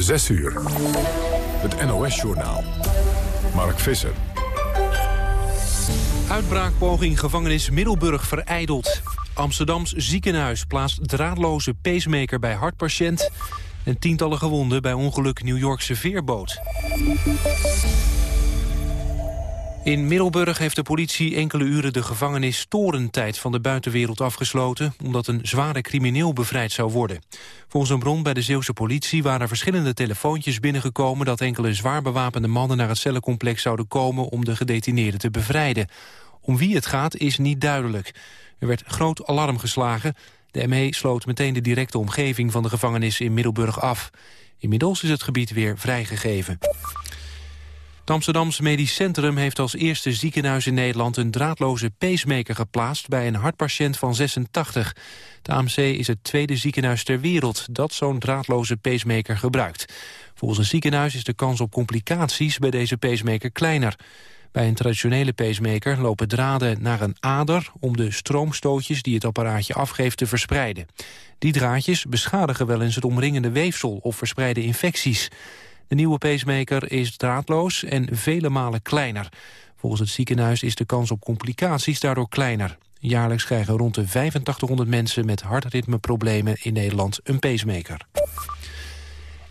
6 uur. Het NOS-journaal. Mark Visser. Uitbraakpoging gevangenis Middelburg vereideld. Amsterdams ziekenhuis plaatst draadloze pacemaker bij hartpatiënt... en tientallen gewonden bij ongeluk New Yorkse veerboot. In Middelburg heeft de politie enkele uren de gevangenis Torentijd van de buitenwereld afgesloten, omdat een zware crimineel bevrijd zou worden. Volgens een bron bij de Zeeuwse politie waren verschillende telefoontjes binnengekomen dat enkele zwaar bewapende mannen naar het cellencomplex zouden komen om de gedetineerden te bevrijden. Om wie het gaat is niet duidelijk. Er werd groot alarm geslagen. De ME sloot meteen de directe omgeving van de gevangenis in Middelburg af. Inmiddels is het gebied weer vrijgegeven. Het Amsterdams Medisch Centrum heeft als eerste ziekenhuis in Nederland een draadloze pacemaker geplaatst bij een hartpatiënt van 86. De AMC is het tweede ziekenhuis ter wereld dat zo'n draadloze pacemaker gebruikt. Volgens het ziekenhuis is de kans op complicaties bij deze pacemaker kleiner. Bij een traditionele pacemaker lopen draden naar een ader... om de stroomstootjes die het apparaatje afgeeft te verspreiden. Die draadjes beschadigen wel eens het omringende weefsel... of verspreiden infecties. De nieuwe pacemaker is draadloos en vele malen kleiner. Volgens het ziekenhuis is de kans op complicaties daardoor kleiner. Jaarlijks krijgen rond de 8500 mensen met hartritmeproblemen in Nederland een pacemaker.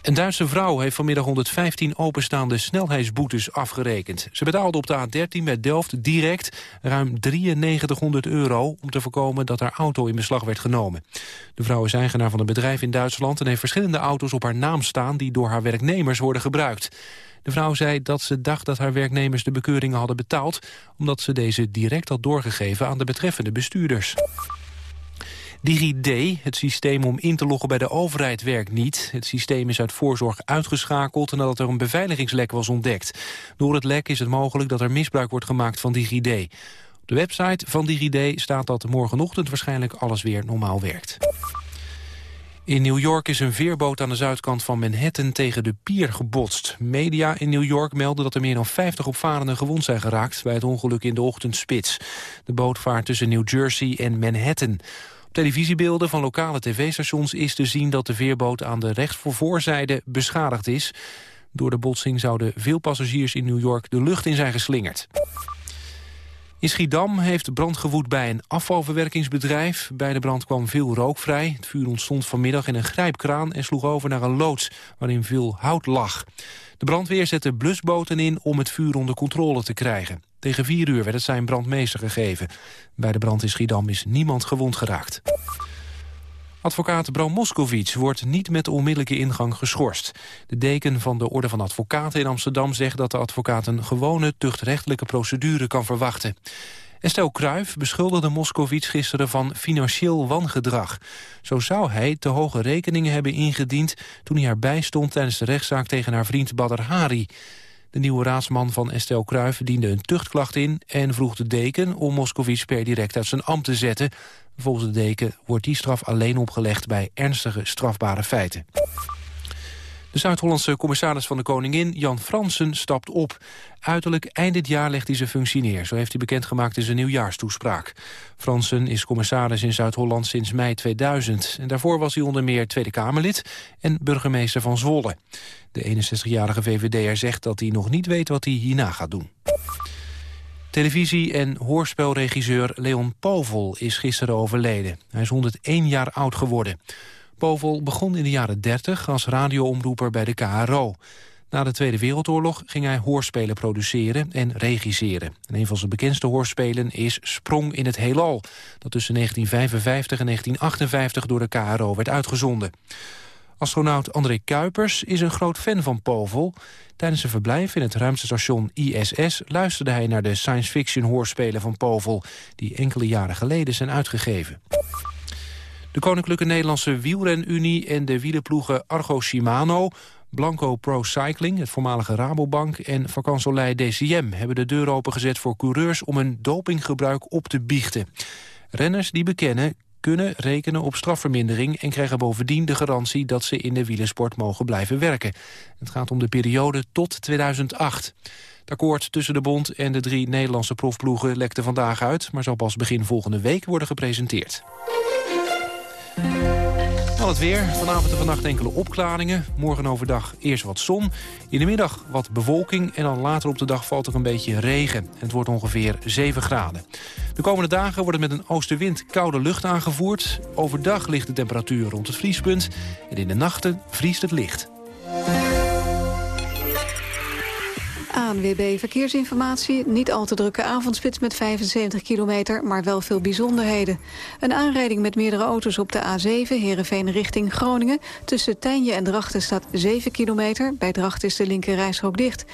Een Duitse vrouw heeft vanmiddag 115 openstaande snelheidsboetes afgerekend. Ze betaalde op de A13 bij Delft direct ruim 9300 euro... om te voorkomen dat haar auto in beslag werd genomen. De vrouw is eigenaar van een bedrijf in Duitsland... en heeft verschillende auto's op haar naam staan... die door haar werknemers worden gebruikt. De vrouw zei dat ze dacht dat haar werknemers de bekeuringen hadden betaald... omdat ze deze direct had doorgegeven aan de betreffende bestuurders. DigiD, het systeem om in te loggen bij de overheid, werkt niet. Het systeem is uit voorzorg uitgeschakeld nadat er een beveiligingslek was ontdekt. Door het lek is het mogelijk dat er misbruik wordt gemaakt van DigiD. Op de website van DigiD staat dat morgenochtend waarschijnlijk alles weer normaal werkt. In New York is een veerboot aan de zuidkant van Manhattan tegen de pier gebotst. Media in New York melden dat er meer dan 50 opvarenden gewond zijn geraakt bij het ongeluk in de ochtendspits. De boot vaart tussen New Jersey en Manhattan. Televisiebeelden van lokale tv-stations is te zien dat de veerboot aan de rechtsvoorzijde beschadigd is. Door de botsing zouden veel passagiers in New York de lucht in zijn geslingerd. In Schiedam heeft brand gewoed bij een afvalverwerkingsbedrijf. Bij de brand kwam veel rook vrij. Het vuur ontstond vanmiddag in een grijpkraan en sloeg over naar een loods waarin veel hout lag. De brandweer zette blusboten in om het vuur onder controle te krijgen. Tegen vier uur werd het zijn brandmeester gegeven. Bij de brand in Schiedam is niemand gewond geraakt. Advocaat Bram Moskowitz wordt niet met onmiddellijke ingang geschorst. De deken van de Orde van Advocaten in Amsterdam zegt dat de advocaat een gewone tuchtrechtelijke procedure kan verwachten. Estelle Kruijf beschuldigde Moskowitz gisteren van financieel wangedrag. Zo zou hij te hoge rekeningen hebben ingediend toen hij haar bijstond tijdens de rechtszaak tegen haar vriend Badr Hari. De nieuwe raadsman van Estelle Kruijf diende een tuchtklacht in... en vroeg de deken om Moscovici per direct uit zijn ambt te zetten. Volgens de deken wordt die straf alleen opgelegd bij ernstige strafbare feiten. De Zuid-Hollandse commissaris van de Koningin, Jan Fransen, stapt op. Uiterlijk eind dit jaar legt hij zijn functie neer. Zo heeft hij bekendgemaakt in zijn nieuwjaarstoespraak. Fransen is commissaris in Zuid-Holland sinds mei 2000. En daarvoor was hij onder meer Tweede Kamerlid en burgemeester van Zwolle. De 61-jarige VVD'er zegt dat hij nog niet weet wat hij hierna gaat doen. Televisie- en hoorspelregisseur Leon Povel is gisteren overleden. Hij is 101 jaar oud geworden. Povel begon in de jaren 30 als radioomroeper bij de KRO. Na de Tweede Wereldoorlog ging hij hoorspelen produceren en regisseren. En een van zijn bekendste hoorspelen is Sprong in het Heelal... dat tussen 1955 en 1958 door de KRO werd uitgezonden. Astronaut André Kuipers is een groot fan van Povel. Tijdens zijn verblijf in het ruimtestation ISS... luisterde hij naar de science fiction hoorspelen van Povel... die enkele jaren geleden zijn uitgegeven. De Koninklijke Nederlandse Wielrenunie en de wielerploegen Argo Shimano... Blanco Pro Cycling, het voormalige Rabobank en Vacansoleil DCM... hebben de deur opengezet voor coureurs om hun dopinggebruik op te biechten. Renners die bekennen kunnen rekenen op strafvermindering... en krijgen bovendien de garantie dat ze in de wielersport mogen blijven werken. Het gaat om de periode tot 2008. Het akkoord tussen de bond en de drie Nederlandse profploegen lekte vandaag uit... maar zal pas begin volgende week worden gepresenteerd. Dan het weer. Vanavond en vannacht enkele opklaringen. Morgen overdag eerst wat zon. In de middag wat bewolking. En dan later op de dag valt er een beetje regen. Het wordt ongeveer 7 graden. De komende dagen wordt het met een oostenwind koude lucht aangevoerd. Overdag ligt de temperatuur rond het vriespunt. En in de nachten vriest het licht. ANWB Verkeersinformatie. Niet al te drukke avondspits met 75 kilometer, maar wel veel bijzonderheden. Een aanrijding met meerdere auto's op de A7, Heerenveen richting Groningen. Tussen Tijnje en Drachten staat 7 kilometer. Bij Drachten is de linker dicht.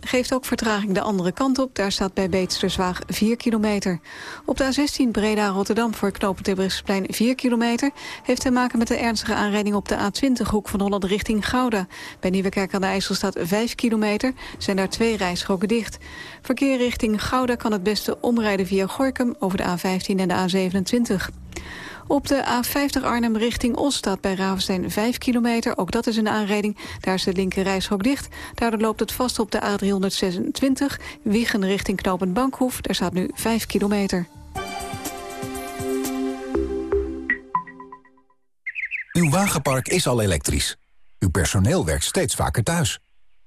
Geeft ook vertraging de andere kant op. Daar staat bij Beetsterswaag 4 kilometer. Op de A16 Breda-Rotterdam voor knopen 4 kilometer... heeft te maken met de ernstige aanrijding op de A20 hoek van Holland richting Gouda. Bij Nieuwekerk aan de IJssel staat 5 kilometer. Zijn daar twee rijstroken dicht. Verkeer richting Gouda kan het beste omrijden via Gorkum over de A15 en de A27. Op de A50 Arnhem richting Os staat bij Ravenstein 5 kilometer. Ook dat is een aanrijding. Daar is de linker reishok dicht. Daardoor loopt het vast op de A326. Wiegen richting Knopend Bankhoef. Daar staat nu 5 kilometer. Uw wagenpark is al elektrisch. Uw personeel werkt steeds vaker thuis.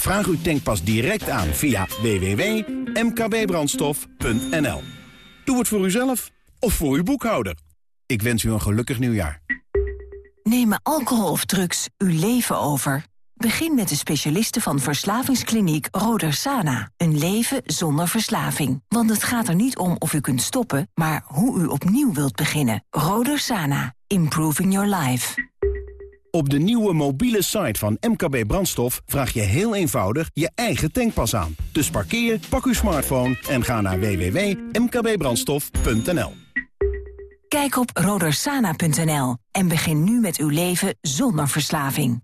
Vraag uw tankpas direct aan via www.mkbbrandstof.nl. Doe het voor uzelf of voor uw boekhouder. Ik wens u een gelukkig nieuwjaar. Nemen alcohol of drugs uw leven over? Begin met de specialisten van verslavingskliniek Rodersana. Een leven zonder verslaving. Want het gaat er niet om of u kunt stoppen, maar hoe u opnieuw wilt beginnen. Rodersana. Improving your life. Op de nieuwe mobiele site van MKB Brandstof vraag je heel eenvoudig je eigen tankpas aan. Dus parkeer, pak uw smartphone en ga naar www.mkbbrandstof.nl. Kijk op rodersana.nl en begin nu met uw leven zonder verslaving.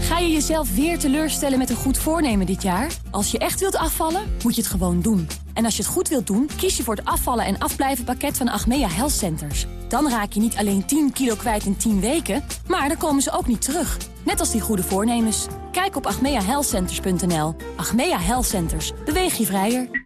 Ga je jezelf weer teleurstellen met een goed voornemen dit jaar? Als je echt wilt afvallen, moet je het gewoon doen. En als je het goed wilt doen, kies je voor het afvallen en afblijven pakket van Achmea Health Centers. Dan raak je niet alleen 10 kilo kwijt in 10 weken, maar dan komen ze ook niet terug. Net als die goede voornemens. Kijk op agmeahealthcenters.nl. Achmea Health Centers. Beweeg je vrijer.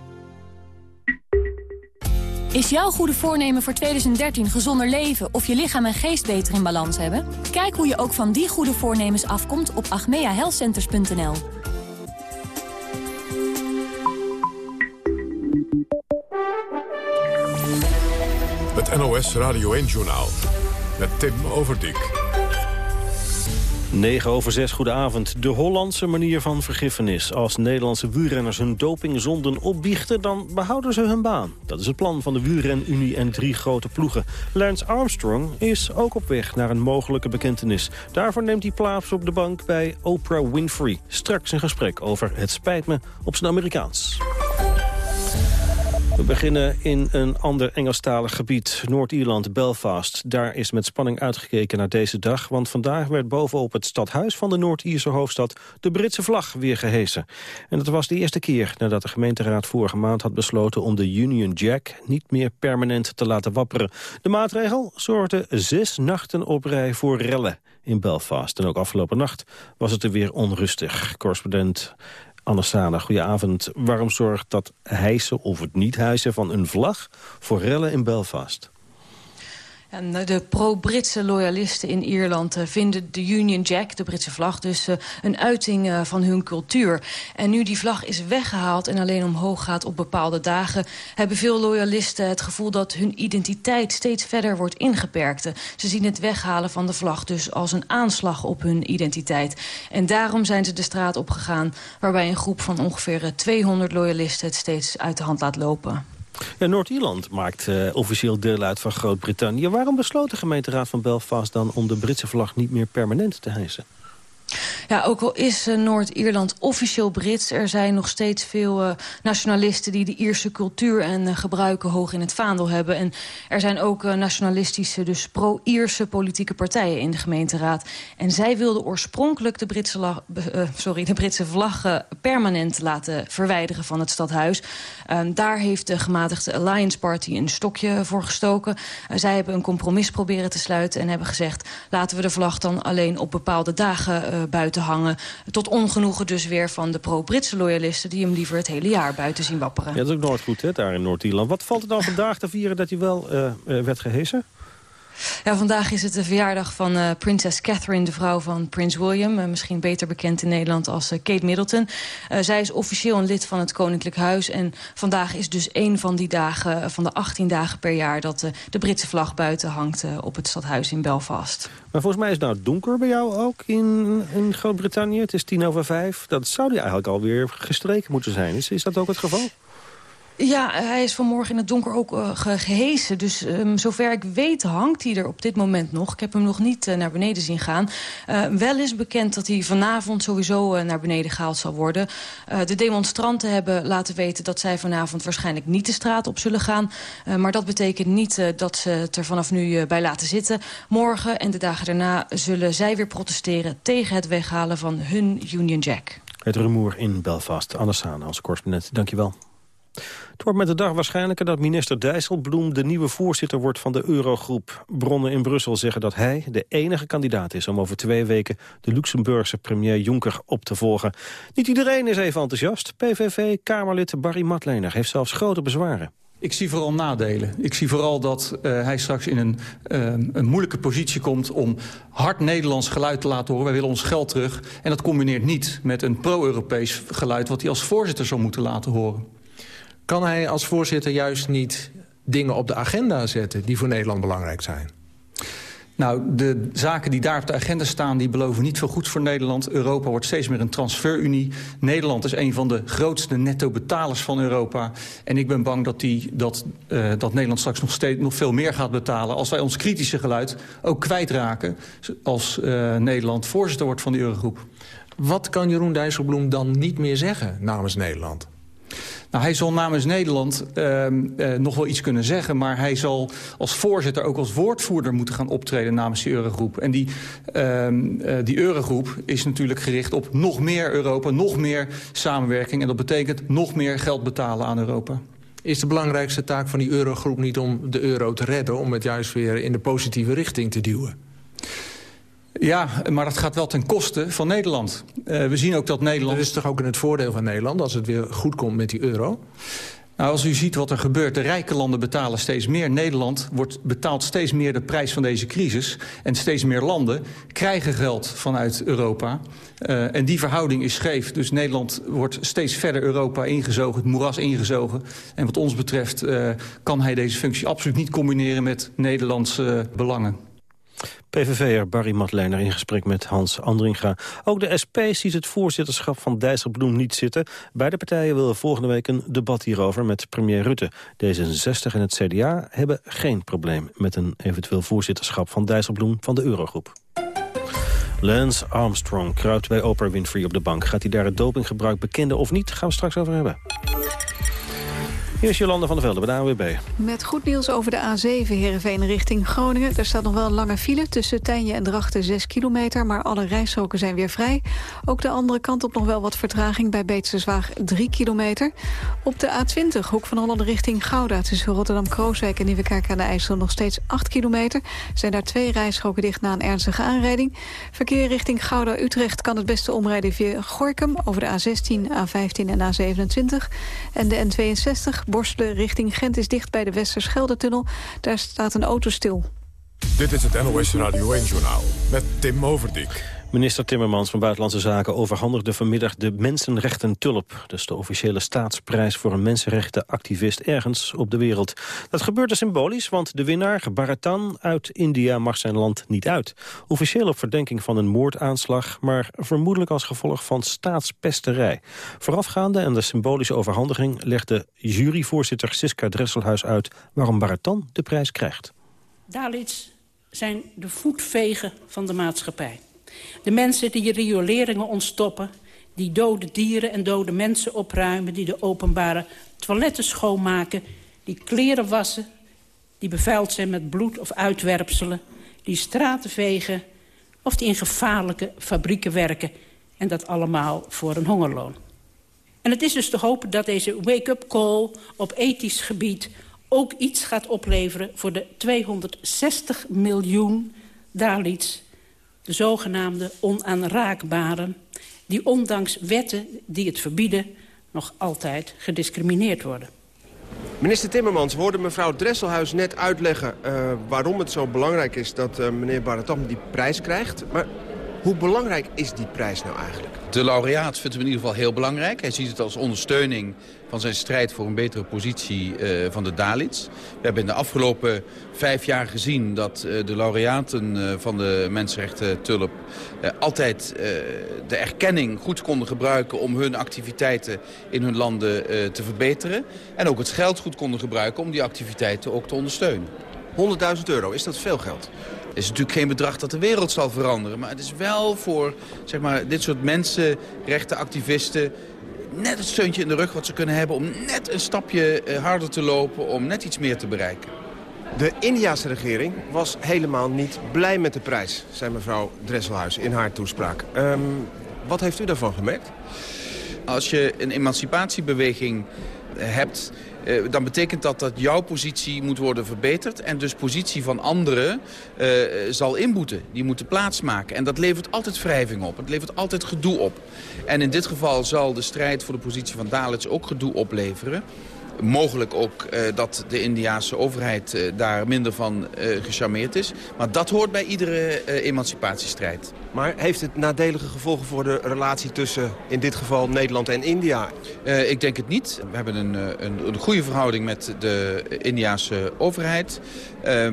Is jouw goede voornemen voor 2013 gezonder leven of je lichaam en geest beter in balans hebben? Kijk hoe je ook van die goede voornemens afkomt op agmeahealthcenters.nl. Het NOS Radio 1-journaal met Tim Overdijk. 9 over 6, goedenavond. De Hollandse manier van vergiffenis. Als Nederlandse wielrenners hun dopingzonden opbiechten... dan behouden ze hun baan. Dat is het plan van de wielrenunie en drie grote ploegen. Lance Armstrong is ook op weg naar een mogelijke bekentenis. Daarvoor neemt hij plaats op de bank bij Oprah Winfrey. Straks een gesprek over het spijt me op zijn Amerikaans. We beginnen in een ander Engelstalig gebied, Noord-Ierland, Belfast. Daar is met spanning uitgekeken naar deze dag... want vandaag werd bovenop het stadhuis van de Noord-Ierse hoofdstad... de Britse vlag weer gehesen. En dat was de eerste keer nadat de gemeenteraad vorige maand had besloten... om de Union Jack niet meer permanent te laten wapperen. De maatregel zorgde zes nachten op rij voor rellen in Belfast. En ook afgelopen nacht was het er weer onrustig. Correspondent Anne goedenavond. Waarom zorgt dat hijsen of het niet hijsen van een vlag voor rellen in Belfast? En eh, de pro-Britse loyalisten in Ierland uh, vinden de Union Jack, de Britse vlag... dus uh, een uiting van hun cultuur. En nu die vlag is weggehaald en alleen omhoog gaat op bepaalde dagen... hebben veel loyalisten het gevoel dat hun identiteit steeds verder wordt ingeperkt. Ze zien het weghalen van de vlag dus als een aanslag op hun identiteit. En daarom zijn ze de straat opgegaan... waarbij een groep van ongeveer 200 loyalisten het steeds uit de hand laat lopen. Ja, Noord-Ierland maakt uh, officieel deel uit van Groot-Brittannië. Waarom besloot de gemeenteraad van Belfast dan om de Britse vlag niet meer permanent te hijsen? Ja, ook al is uh, Noord-Ierland officieel Brits... er zijn nog steeds veel uh, nationalisten die de Ierse cultuur en uh, gebruiken hoog in het vaandel hebben. En er zijn ook nationalistische, dus pro-Ierse politieke partijen in de gemeenteraad. En zij wilden oorspronkelijk de Britse, sorry, de Britse vlag permanent laten verwijderen van het stadhuis. Ehm, daar heeft de gematigde Alliance Party een stokje voor gestoken. zij hebben een compromis proberen te sluiten en hebben gezegd... laten we de vlag dan alleen op bepaalde dagen buiten hangen. Tot ongenoegen dus weer van de pro-Britse loyalisten... die hem liever het hele jaar buiten zien wapperen. Ja, dat is ook nooit goed, hè, daar in Noord-Ierland. Wat valt er dan vandaag te vieren dat hij wel uh, werd gehezen? Ja, vandaag is het de verjaardag van uh, prinses Catherine, de vrouw van prins William. Uh, misschien beter bekend in Nederland als uh, Kate Middleton. zij is officieel een lid van het Koninklijk Huis. En vandaag is dus één van die dagen, van de 18 dagen per jaar... dat de Britse vlag buiten hangt op het stadhuis in Belfast. Maar volgens mij is het nou donker bij jou ook in, in Groot-Brittannië. Het is tien over vijf. Dat zou die eigenlijk alweer gestreken moeten zijn. Is dat ook het geval? Ja, hij is vanmorgen in het donker ook uh, gehesen. Dus um, zover ik weet hangt hij er op dit moment nog. Ik heb hem nog niet uh, naar beneden zien gaan. Uh, wel is bekend dat hij vanavond sowieso naar beneden gehaald zal worden. de demonstranten hebben laten weten dat zij vanavond waarschijnlijk niet de straat op zullen gaan. maar dat betekent niet dat ze het er vanaf nu bij laten zitten. Morgen en de dagen daarna zullen zij weer protesteren tegen het weghalen van hun Union Jack. Het rumoer in Belfast. Anne Saan als correspondent, dankjewel. Het wordt met de dag waarschijnlijker dat minister Dijsselbloem... de nieuwe voorzitter wordt van de Eurogroep. Bronnen in Brussel zeggen dat hij de enige kandidaat is... om over twee weken de Luxemburgse premier Juncker op te volgen. Niet iedereen is even enthousiast. PVV-Kamerlid Barry Matlener heeft zelfs grote bezwaren. Ik zie vooral nadelen. Ik zie vooral dat uh, hij straks in een, uh, een moeilijke positie komt... om hard Nederlands geluid te laten horen. Wij willen ons geld terug. En dat combineert niet met een pro-Europees geluid... wat hij als voorzitter zou moeten laten horen. Kan hij als voorzitter juist niet dingen op de agenda zetten... die voor Nederland belangrijk zijn? Nou, de zaken die daar op de agenda staan... die beloven niet veel goeds voor Nederland. Europa wordt steeds meer een transferunie. Nederland is een van de grootste netto-betalers van Europa. En ik ben bang dat, die, dat, uh, dat Nederland straks nog, steeds, nog veel meer gaat betalen... als wij ons kritische geluid ook kwijtraken... als uh, Nederland voorzitter wordt van de Eurogroep. Wat kan Jeroen Dijsselbloem dan niet meer zeggen namens Nederland? Nou, hij zal namens Nederland uh, uh, nog wel iets kunnen zeggen... maar hij zal als voorzitter ook als woordvoerder moeten gaan optreden namens die Eurogroep. En die, uh, die Eurogroep is natuurlijk gericht op nog meer Europa, nog meer samenwerking. En dat betekent nog meer geld betalen aan Europa. Is de belangrijkste taak van die Eurogroep niet om de euro te redden... om het juist weer in de positieve richting te duwen? Ja, maar dat gaat wel ten koste van Nederland. Uh, we zien ook dat Nederland... Dat is toch ook in het voordeel van Nederland als het weer goed komt met die euro? Nou, als u ziet wat er gebeurt, de rijke landen betalen steeds meer. Nederland wordt, betaalt steeds meer de prijs van deze crisis. En steeds meer landen krijgen geld vanuit Europa. Uh, en die verhouding is scheef. Dus Nederland wordt steeds verder Europa ingezogen, het moeras ingezogen. En wat ons betreft uh, kan hij deze functie absoluut niet combineren met Nederlandse belangen. PVV'er Barry Matlener in gesprek met Hans Andringa. Ook de SP ziet het voorzitterschap van Dijsselbloem niet zitten. Beide partijen willen volgende week een debat hierover met premier Rutte. D66 en het CDA hebben geen probleem met een eventueel voorzitterschap van Dijsselbloem van de Eurogroep. Lance Armstrong kruipt bij Oprah Winfrey op de bank. Gaat hij daar het dopinggebruik bekennen of niet? Gaan we straks over hebben. Hier is Jolanda van der Velde bij de ANWB. Met goed nieuws over de A7 Heerenveen richting Groningen. Er staat nog wel een lange file tussen Tijnje en Drachten 6 kilometer... maar alle rijstroken zijn weer vrij. Ook de andere kant op nog wel wat vertraging bij Beetserswaag 3 kilometer. Op de A20 Hoek van Holland richting Gouda... tussen Rotterdam-Krooswijk en Nieuwekerk aan de IJssel nog steeds 8 kilometer. Zijn daar twee rijstroken dicht na een ernstige aanrijding. Verkeer richting Gouda-Utrecht kan het beste omrijden via Gorkum... over de A16, A15 en A27. En de N62 Borstelen richting Gent is dicht bij de Westerschelde-tunnel. Daar staat een auto stil. Dit is het NOS Radio 1-journaal met Tim Overdijk. Minister Timmermans van Buitenlandse Zaken overhandigde vanmiddag de Mensenrechten Tulp. Is de officiële staatsprijs voor een mensenrechtenactivist ergens op de wereld. Dat gebeurde symbolisch, want de winnaar, Bharatan uit India, mag zijn land niet uit. Officieel op verdenking van een moordaanslag, maar vermoedelijk als gevolg van staatspesterij. Voorafgaande aan de symbolische overhandiging legde juryvoorzitter Siska Dresselhuis uit waarom Bharatan de prijs krijgt. Dalits zijn de voetvegen van de maatschappij. De mensen die rioleringen ontstoppen, die dode dieren en dode mensen opruimen... die de openbare toiletten schoonmaken, die kleren wassen... die bevuild zijn met bloed of uitwerpselen, die straten vegen... of die in gevaarlijke fabrieken werken. En dat allemaal voor een hongerloon. En het is dus te hopen dat deze wake-up call op ethisch gebied... ook iets gaat opleveren voor de 260 miljoen Dalits de zogenaamde onaanraakbaren... die ondanks wetten die het verbieden nog altijd gediscrimineerd worden. Minister Timmermans hoorde mevrouw Dresselhuis net uitleggen... Uh, waarom het zo belangrijk is dat uh, meneer Baratam die prijs krijgt. Maar hoe belangrijk is die prijs nou eigenlijk? De laureaat vindt hem in ieder geval heel belangrijk. Hij ziet het als ondersteuning van zijn strijd voor een betere positie uh, van de Dalits. We hebben in de afgelopen vijf jaar gezien dat uh, de laureaten uh, van de mensenrechten Tulp... altijd de erkenning goed konden gebruiken om hun activiteiten in hun landen te verbeteren. En ook het geld goed konden gebruiken om die activiteiten ook te ondersteunen. 100.000 euro, is dat veel geld? Het is natuurlijk geen bedrag dat de wereld zal veranderen. Maar het is wel voor zeg maar, dit soort mensenrechtenactivisten net het steuntje in de rug wat ze kunnen hebben... om net een stapje eh, harder te lopen, om net iets meer te bereiken. De Indiase regering was helemaal niet blij met de prijs, zei mevrouw Dresselhuis in haar toespraak. Um, wat heeft u daarvan gemerkt? Als je een emancipatiebeweging hebt dan betekent dat dat jouw positie moet worden verbeterd... en dus positie van anderen uh, zal inboeten. Die moeten plaatsmaken. En dat levert altijd wrijving op. Het levert altijd gedoe op. En in dit geval zal de strijd voor de positie van Dalits ook gedoe opleveren mogelijk ook uh, dat de Indiaanse overheid uh, daar minder van uh, gecharmeerd is. Maar dat hoort bij iedere emancipatiestrijd. Maar heeft het nadelige gevolgen voor de relatie tussen in dit geval Nederland en India? ik denk het niet. We hebben een, een, een goede verhouding met de Indiaanse overheid.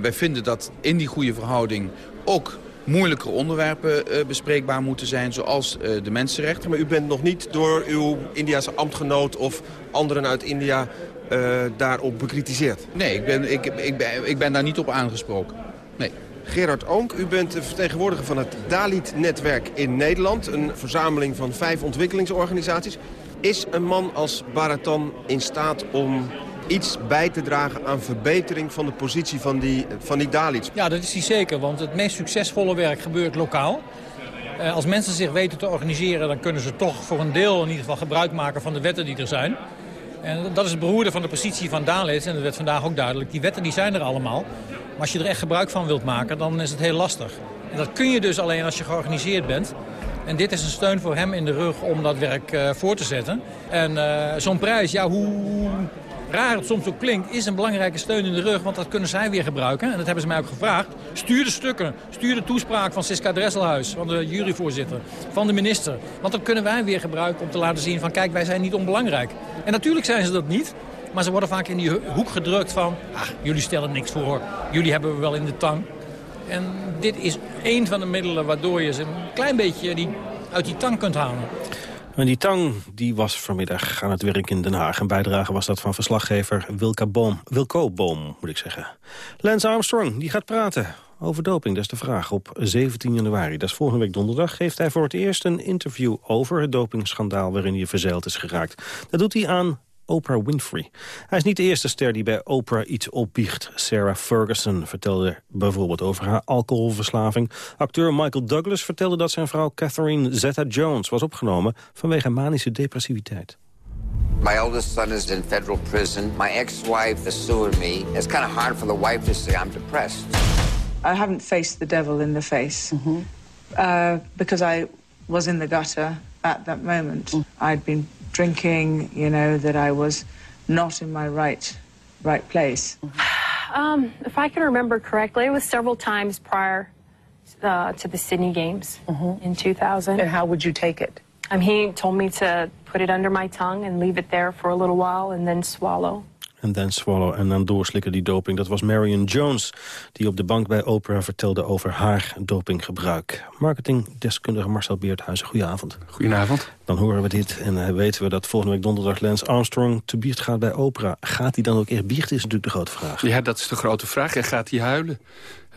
wij vinden dat in die goede verhouding ook moeilijke onderwerpen bespreekbaar moeten zijn, zoals de mensenrechten. Maar u bent nog niet door uw Indiase ambtgenoot of anderen uit India uh, daarop bekritiseerd? Nee, ik ben, ik, ik, ben, ik ben daar niet op aangesproken. Nee. Gerard Oonk, u bent de vertegenwoordiger van het Dalit-netwerk in Nederland. Een verzameling van vijf ontwikkelingsorganisaties. Is een man als Baratan in staat om iets bij te dragen aan verbetering van de positie van die, van die Dalits? Ja, dat is hij zeker, want het meest succesvolle werk gebeurt lokaal. Uh, als mensen zich weten te organiseren, dan kunnen ze toch voor een deel in ieder geval gebruik maken van de wetten die er zijn. En dat is het beroerde van de positie van Dalits. En dat werd vandaag ook duidelijk. Die wetten die zijn er allemaal. Maar als je er echt gebruik van wilt maken, dan is het heel lastig. En dat kun je dus alleen als je georganiseerd bent. En dit is een steun voor hem in de rug om dat werk uh, voor te zetten. En uh, zo'n prijs, ja, hoe raar het soms ook klinkt, is een belangrijke steun in de rug. Want dat kunnen zij weer gebruiken. En dat hebben ze mij ook gevraagd. Stuur de stukken. Stuur de toespraak van Siska Dresselhuis, van de juryvoorzitter, van de minister. Want dat kunnen wij weer gebruiken om te laten zien van kijk, wij zijn niet onbelangrijk. En natuurlijk zijn ze dat niet. Maar ze worden vaak in die hoek gedrukt van... ach, jullie stellen niks voor, jullie hebben we wel in de tang. En dit is één van de middelen waardoor je ze een klein beetje die, uit die tang kunt halen. En die tang die was vanmiddag aan het werk in Den Haag. Een bijdrage was dat van verslaggever Wilka Boom, Wilco Boom, moet ik zeggen. Lance Armstrong, die gaat praten over doping. Dat is de vraag. Op 17 januari, dat is volgende week donderdag... geeft hij voor het eerst een interview over het dopingschandaal... waarin hij verzeild is geraakt. Dat doet hij aan Oprah Winfrey. Hij is niet de eerste ster die bij Oprah iets opbiecht. Sarah Ferguson vertelde bijvoorbeeld over haar alcoholverslaving. Acteur Michael Douglas vertelde dat zijn vrouw Catherine Zeta-Jones was opgenomen vanwege manische depressiviteit. My oldest son is in federal prison. My ex-wife is suing me. It's kind of hard for the wife to say I'm depressed. I haven't faced the devil in the face uh, because I was in the gutter at that moment. I'd been drinking, you know, that I was not in my right right place. Um, if I can remember correctly, it was several times prior uh, to the Sydney Games in 2000. And how would you take it? Um, he told me to put it under my tongue and leave it there for a little while and then swallow. En dan swallow en dan doorslikken die doping. Dat was Marion Jones, die op de bank bij Oprah vertelde over haar dopinggebruik. Marketingdeskundige Marcel Beerthuizen, goedenavond. Goedenavond. Dan horen we dit en uh, weten we dat volgende week donderdag Lance Armstrong te biecht gaat bij Oprah. Gaat hij dan ook echt biechten, is natuurlijk de grote vraag. Ja, dat is de grote vraag. En gaat hij huilen?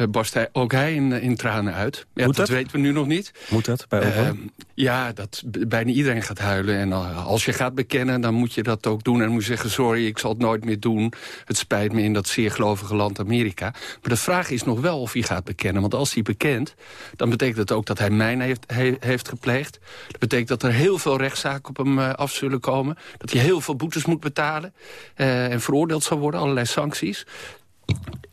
Uh, barst hij ook hij in, in tranen uit? Ja, dat, dat? weten we nu nog niet. Moet dat bij Oprah? Uh, ja, dat bijna iedereen gaat huilen. En als je gaat bekennen, dan moet je dat ook doen. En moet je zeggen, sorry, ik zal het nooit meer doen. Het spijt me in dat zeer gelovige land Amerika. Maar de vraag is nog wel of hij gaat bekennen. Want als hij bekent, dan betekent het ook dat hij mijn heeft, he, heeft gepleegd. Dat betekent dat er heel veel rechtszaken op hem af zullen komen. Dat hij heel veel boetes moet betalen. Uh, en veroordeeld zal worden, allerlei sancties.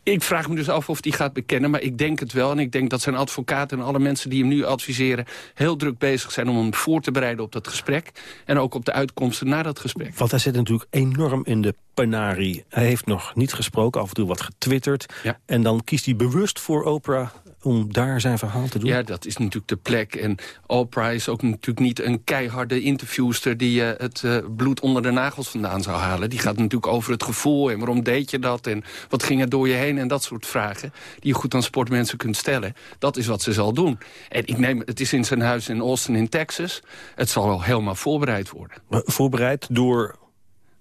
Ik vraag me dus af of hij gaat bekennen, maar ik denk het wel. En ik denk dat zijn advocaat en alle mensen die hem nu adviseren... heel druk bezig zijn om hem voor te bereiden op dat gesprek. En ook op de uitkomsten na dat gesprek. Want hij zit natuurlijk enorm in de penarie. Hij heeft nog niet gesproken, af en toe wat getwitterd. Ja. En dan kiest hij bewust voor Oprah om daar zijn verhaal te doen? Ja, dat is natuurlijk de plek. En Oprah is ook natuurlijk niet een keiharde interviewster... die uh, het uh, bloed onder de nagels vandaan zou halen. Die gaat natuurlijk over het gevoel en waarom deed je dat... en wat ging er door je heen en dat soort vragen... die je goed aan sportmensen kunt stellen. Dat is wat ze zal doen. En ik neem, het is in zijn huis in Austin in Texas. Het zal wel helemaal voorbereid worden. Maar voorbereid door...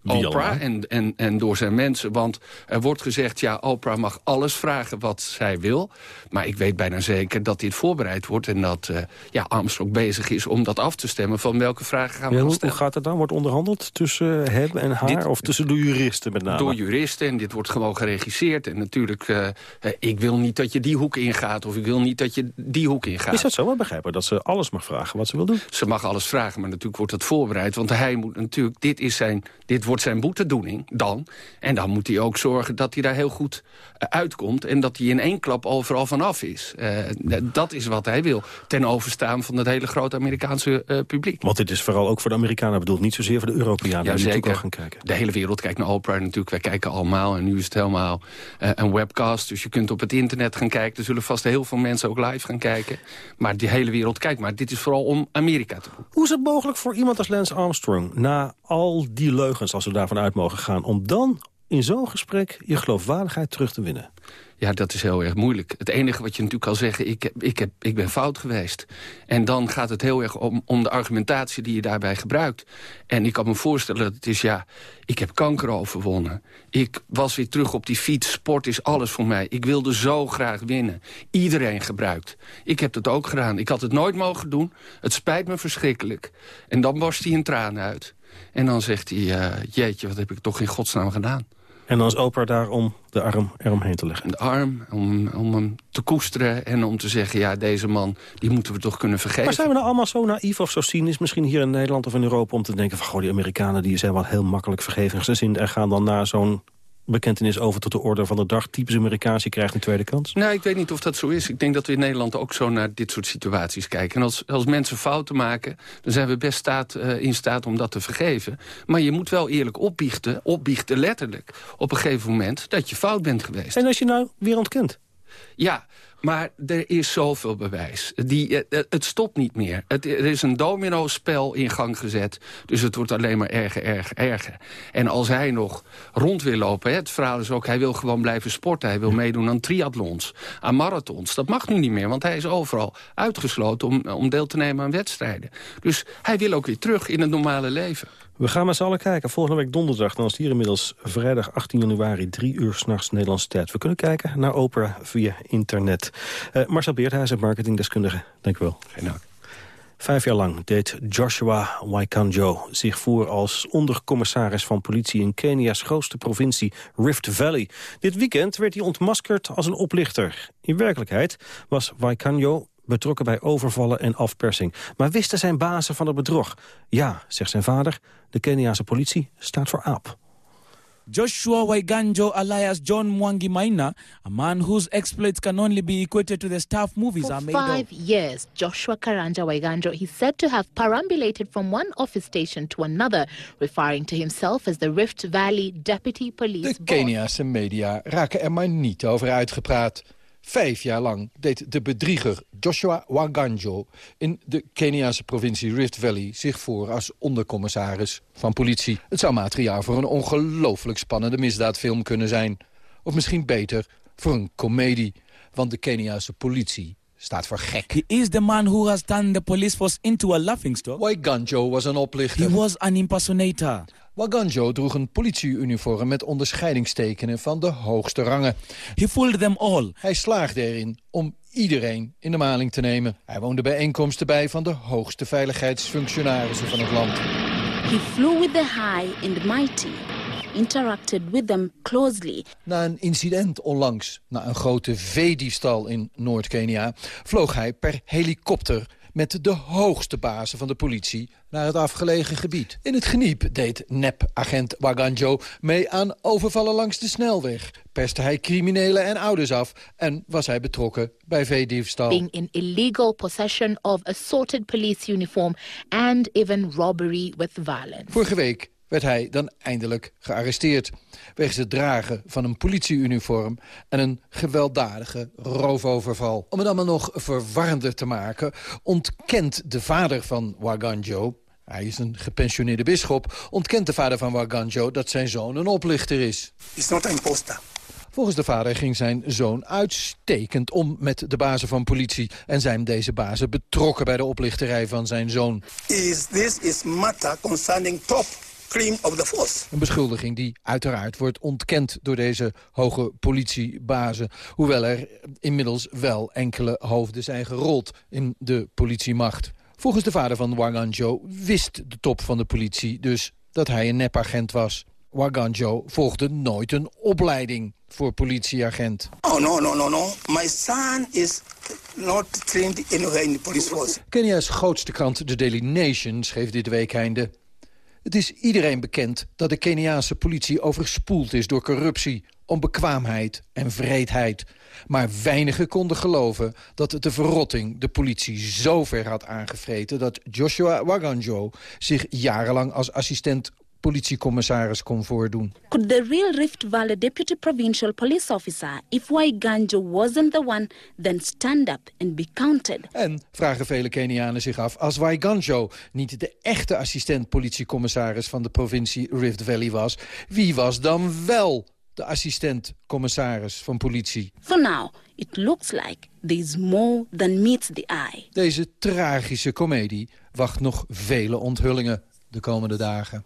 Oprah en, en, en door zijn mensen. Want er wordt gezegd, ja, Oprah mag alles vragen wat zij wil. Maar ik weet bijna zeker dat dit voorbereid wordt... en dat uh, ja, Armstrong bezig is om dat af te stemmen... van welke vragen gaan we ja, hoe, stellen. Hoe gaat het dan? Wordt onderhandeld tussen hem en haar? Dit, of tussen de juristen met name? Door juristen en dit wordt gewoon geregisseerd. En natuurlijk, uh, uh, ik wil niet dat je die hoek ingaat... of ik wil niet dat je die hoek ingaat. Is dat zo? We begrijpen dat ze alles mag vragen wat ze wil doen? Ze mag alles vragen, maar natuurlijk wordt dat voorbereid. Want hij moet natuurlijk, dit, is zijn, dit wordt zijn boetedoening dan. En dan moet hij ook zorgen dat hij daar heel goed uitkomt... en dat hij in één klap overal vanaf is. Uh, dat is wat hij wil. Ten overstaan van het hele grote Amerikaanse uh, publiek. Want dit is vooral ook voor de Amerikanen bedoeld. Niet zozeer voor de Europeanen. Ja, die zeker. gaan kijken. De hele wereld kijkt naar Oprah natuurlijk. Wij kijken allemaal. En nu is het helemaal een webcast. Dus je kunt op het internet gaan kijken. Er zullen vast heel veel mensen ook live gaan kijken. Maar die hele wereld kijkt. Maar dit is vooral om Amerika te doen. Hoe is het mogelijk voor iemand als Lance Armstrong... na al die leugens, als we daarvan uit mogen gaan... om dan in zo'n gesprek je geloofwaardigheid terug te winnen? Ja, dat is heel erg moeilijk. Het enige wat je natuurlijk kan zeggen, ik, ik, heb, ik ben fout geweest. En dan gaat het heel erg om, om de argumentatie die je daarbij gebruikt. En ik kan me voorstellen dat het is, ja, ik heb kanker overwonnen. Ik was weer terug op die fiets. Sport is alles voor mij. Ik wilde zo graag winnen. Iedereen gebruikt. Ik heb dat ook gedaan. Ik had het nooit mogen doen. Het spijt me verschrikkelijk. En dan barst hij in tranen uit. En dan zegt hij, uh, jeetje, wat heb ik toch in godsnaam gedaan. En dan is Oprah daar om de arm eromheen te leggen? De arm, om, om hem te koesteren en om te zeggen... ja, deze man, die moeten we toch kunnen vergeven. Maar zijn we nou allemaal zo naïef of zo cynisch... misschien hier in Nederland of in Europa om te denken... van goh, die Amerikanen die zijn wel heel makkelijk vergevingsgezind... en gaan dan na zo'n bekentenis over tot de orde van de dag. Typisch Amerikaans, krijgt een tweede kans? Nou, ik weet niet of dat zo is. Ik denk dat we in Nederland ook zo naar dit soort situaties kijken. En als, als mensen fouten maken, dan zijn we best staat, uh, in staat om dat te vergeven. Maar je moet wel eerlijk opbiechten, opbiechten letterlijk... op een gegeven moment dat je fout bent geweest. En als je nou weer ontkent? Ja, maar er is zoveel bewijs. Die, het stopt niet meer. Het, er is een domino-spel in gang gezet. Dus het wordt alleen maar erger, erger, erger. En als hij nog rond wil lopen... Hè, het verhaal is ook, hij wil gewoon blijven sporten. Hij wil meedoen aan triathlons, aan marathons. Dat mag nu niet meer, want hij is overal uitgesloten... om, om deel te nemen aan wedstrijden. Dus hij wil ook weer terug in het normale leven. We gaan met z'n allen kijken. Volgende week donderdag, dan is het hier inmiddels vrijdag 18 januari... drie uur s'nachts Nederlandse tijd. We kunnen kijken naar Opera via internet. Uh, Marcel Beerthuizen, marketingdeskundige. Dank u wel. Geen dank. Vijf jaar lang deed Joshua Waikanjo zich voor als ondercommissaris van politie in Kenia's grootste provincie Rift Valley. Dit weekend werd hij ontmaskerd als een oplichter. In werkelijkheid was Waikanjo betrokken bij overvallen en afpersing. Maar wisten zijn bazen van het bedrog? Ja, zegt zijn vader, de Keniaanse politie staat voor aap. Joshua Waiganjo alias John Mwangi Maina, a man whose exploits can only be equated to the staff movies For are made five of. years, Joshua Karanja Waiganjo is said to have perambulated from one office station to another, referring to himself as the Rift Valley Deputy Police De Keniaanse media raken er maar niet over uitgepraat. Vijf jaar lang deed de bedrieger Joshua Waganjo in de Keniaanse provincie Rift Valley zich voor als ondercommissaris van politie. Het zou materiaal voor een ongelooflijk spannende misdaadfilm kunnen zijn. Of misschien beter, voor een komedie. Want de Keniaanse politie staat voor gek. He is the man who has turned the police force into a laughingstock. Waiganjo was een oplichter. He was an impersonator. Waganjo droeg een politieuniform met onderscheidingstekenen van de hoogste rangen. He fooled them all. Hij slaagde erin om iedereen in de maling te nemen. Hij woonde bijeenkomsten bij van de hoogste veiligheidsfunctionarissen van het land. He flew with the high and mighty, interacted with them closely. Na een incident onlangs, na een grote veediefstal in Noord-Kenia... vloog hij per helikopter met de hoogste bazen van de politie naar het afgelegen gebied. In het geniep deed nep-agent Waganjo mee aan overvallen langs de snelweg. Perste hij criminelen en ouders af en was hij betrokken bij veediefstal. Being in illegal possession of assorted police uniform and even robbery with violence. Vorige week werd hij dan eindelijk gearresteerd... wegens het dragen van een politieuniform en een gewelddadige roofoverval. Om het allemaal nog verwarrender te maken... ontkent de vader van Waganjo... Hij is een gepensioneerde bisschop. Ontkent de vader van Waganjo dat zijn zoon een oplichter is. It's not imposter. Volgens de vader ging zijn zoon uitstekend om met de bazen van politie... en zijn deze bazen betrokken bij de oplichterij van zijn zoon. Is this is matter concerning top cream of the force. Een beschuldiging die uiteraard wordt ontkend door deze hoge politiebazen. Hoewel er inmiddels wel enkele hoofden zijn gerold in de politiemacht. Volgens de vader van Waganjo wist de top van de politie dus dat hij een nepagent was. Waganjo volgde nooit een opleiding voor politieagent. Oh no no no no. My son is not trained anywhere in the police force. Kenia's grootste krant, The Daily Nation, schreef dit weekende... Het is iedereen bekend dat de Keniaanse politie overspoeld is door corruptie, onbekwaamheid en vreedheid. Maar weinigen konden geloven dat de verrotting de politie zo ver had aangevreten... dat Joshua Waganjo zich jarenlang als assistent politiecommissaris kon voordoen. Could the real Rift Valley Deputy Provincial Police Officer, if Waiganjo wasn't the one, then stand up and be counted? En, vragen vele Kenianen zich af, als Waiganjo niet de echte assistent politiecommissaris van de provincie Rift Valley was, wie was dan wel de assistent-commissaris van politie? For now, it looks like there's more than meets the eye. Deze tragische komedie wacht nog vele onthullingen de komende dagen.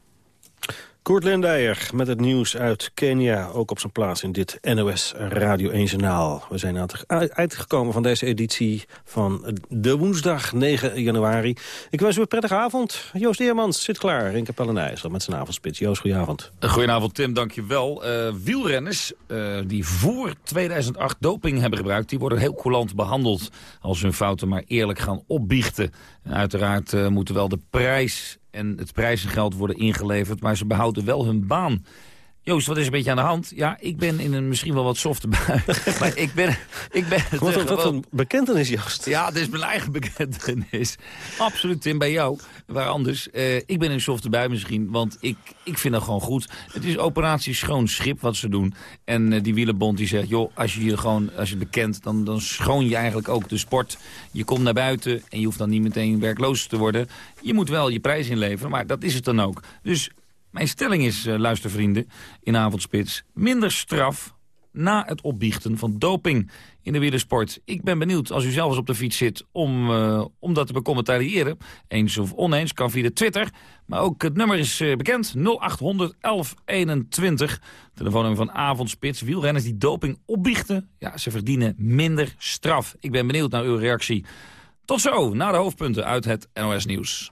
Koert Lendijer met het nieuws uit Kenia, ook op zijn plaats in dit NOS Radio 1 Journaal. We zijn aan het uitgekomen van deze editie van de woensdag 9 januari. Ik wens u een prettige avond. Joost Eermans zit klaar in Capelle met zijn avondspits. Joost, goedenavond. Goedenavond Tim, dankjewel. Uh, wielrenners uh, die voor 2008 doping hebben gebruikt... die worden heel coulant behandeld als hun fouten maar eerlijk gaan opbiechten. En uiteraard uh, moeten wel de prijs en het prijzengeld worden ingeleverd... maar ze behouden wel hun baan. Joost, wat is een beetje aan de hand? Ja, ik ben in een misschien wel wat softe bui. maar ik ben... Ik ben wat, een, wat een bekentenis, Joost. Ja, dit is mijn eigen bekentenis. Absoluut, Tim, bij jou. Waar anders. Uh, ik ben in een softe bui misschien, want ik, ik vind dat gewoon goed. Het is operatie schoon schip wat ze doen. En uh, die wielenbond die zegt, joh, als je je gewoon, als je bekent, dan, dan schoon je eigenlijk ook de sport. Je komt naar buiten en je hoeft dan niet meteen werkloos te worden. Je moet wel je prijs inleveren, maar dat is het dan ook. Dus mijn stelling is, uh, luistervrienden, in avondspits... minder straf na het opbiechten van doping in de wielersport. Ik ben benieuwd, als u zelf eens op de fiets zit, om, uh, om dat te becommentariëren. Eens of oneens, kan via de Twitter. Maar ook het nummer is uh, bekend, 0800 1121. Telefoonnummer van Avondspits. Wielrenners die doping opbiechten, ja, ze verdienen minder straf. Ik ben benieuwd naar uw reactie. Tot zo, naar de hoofdpunten uit het NOS Nieuws.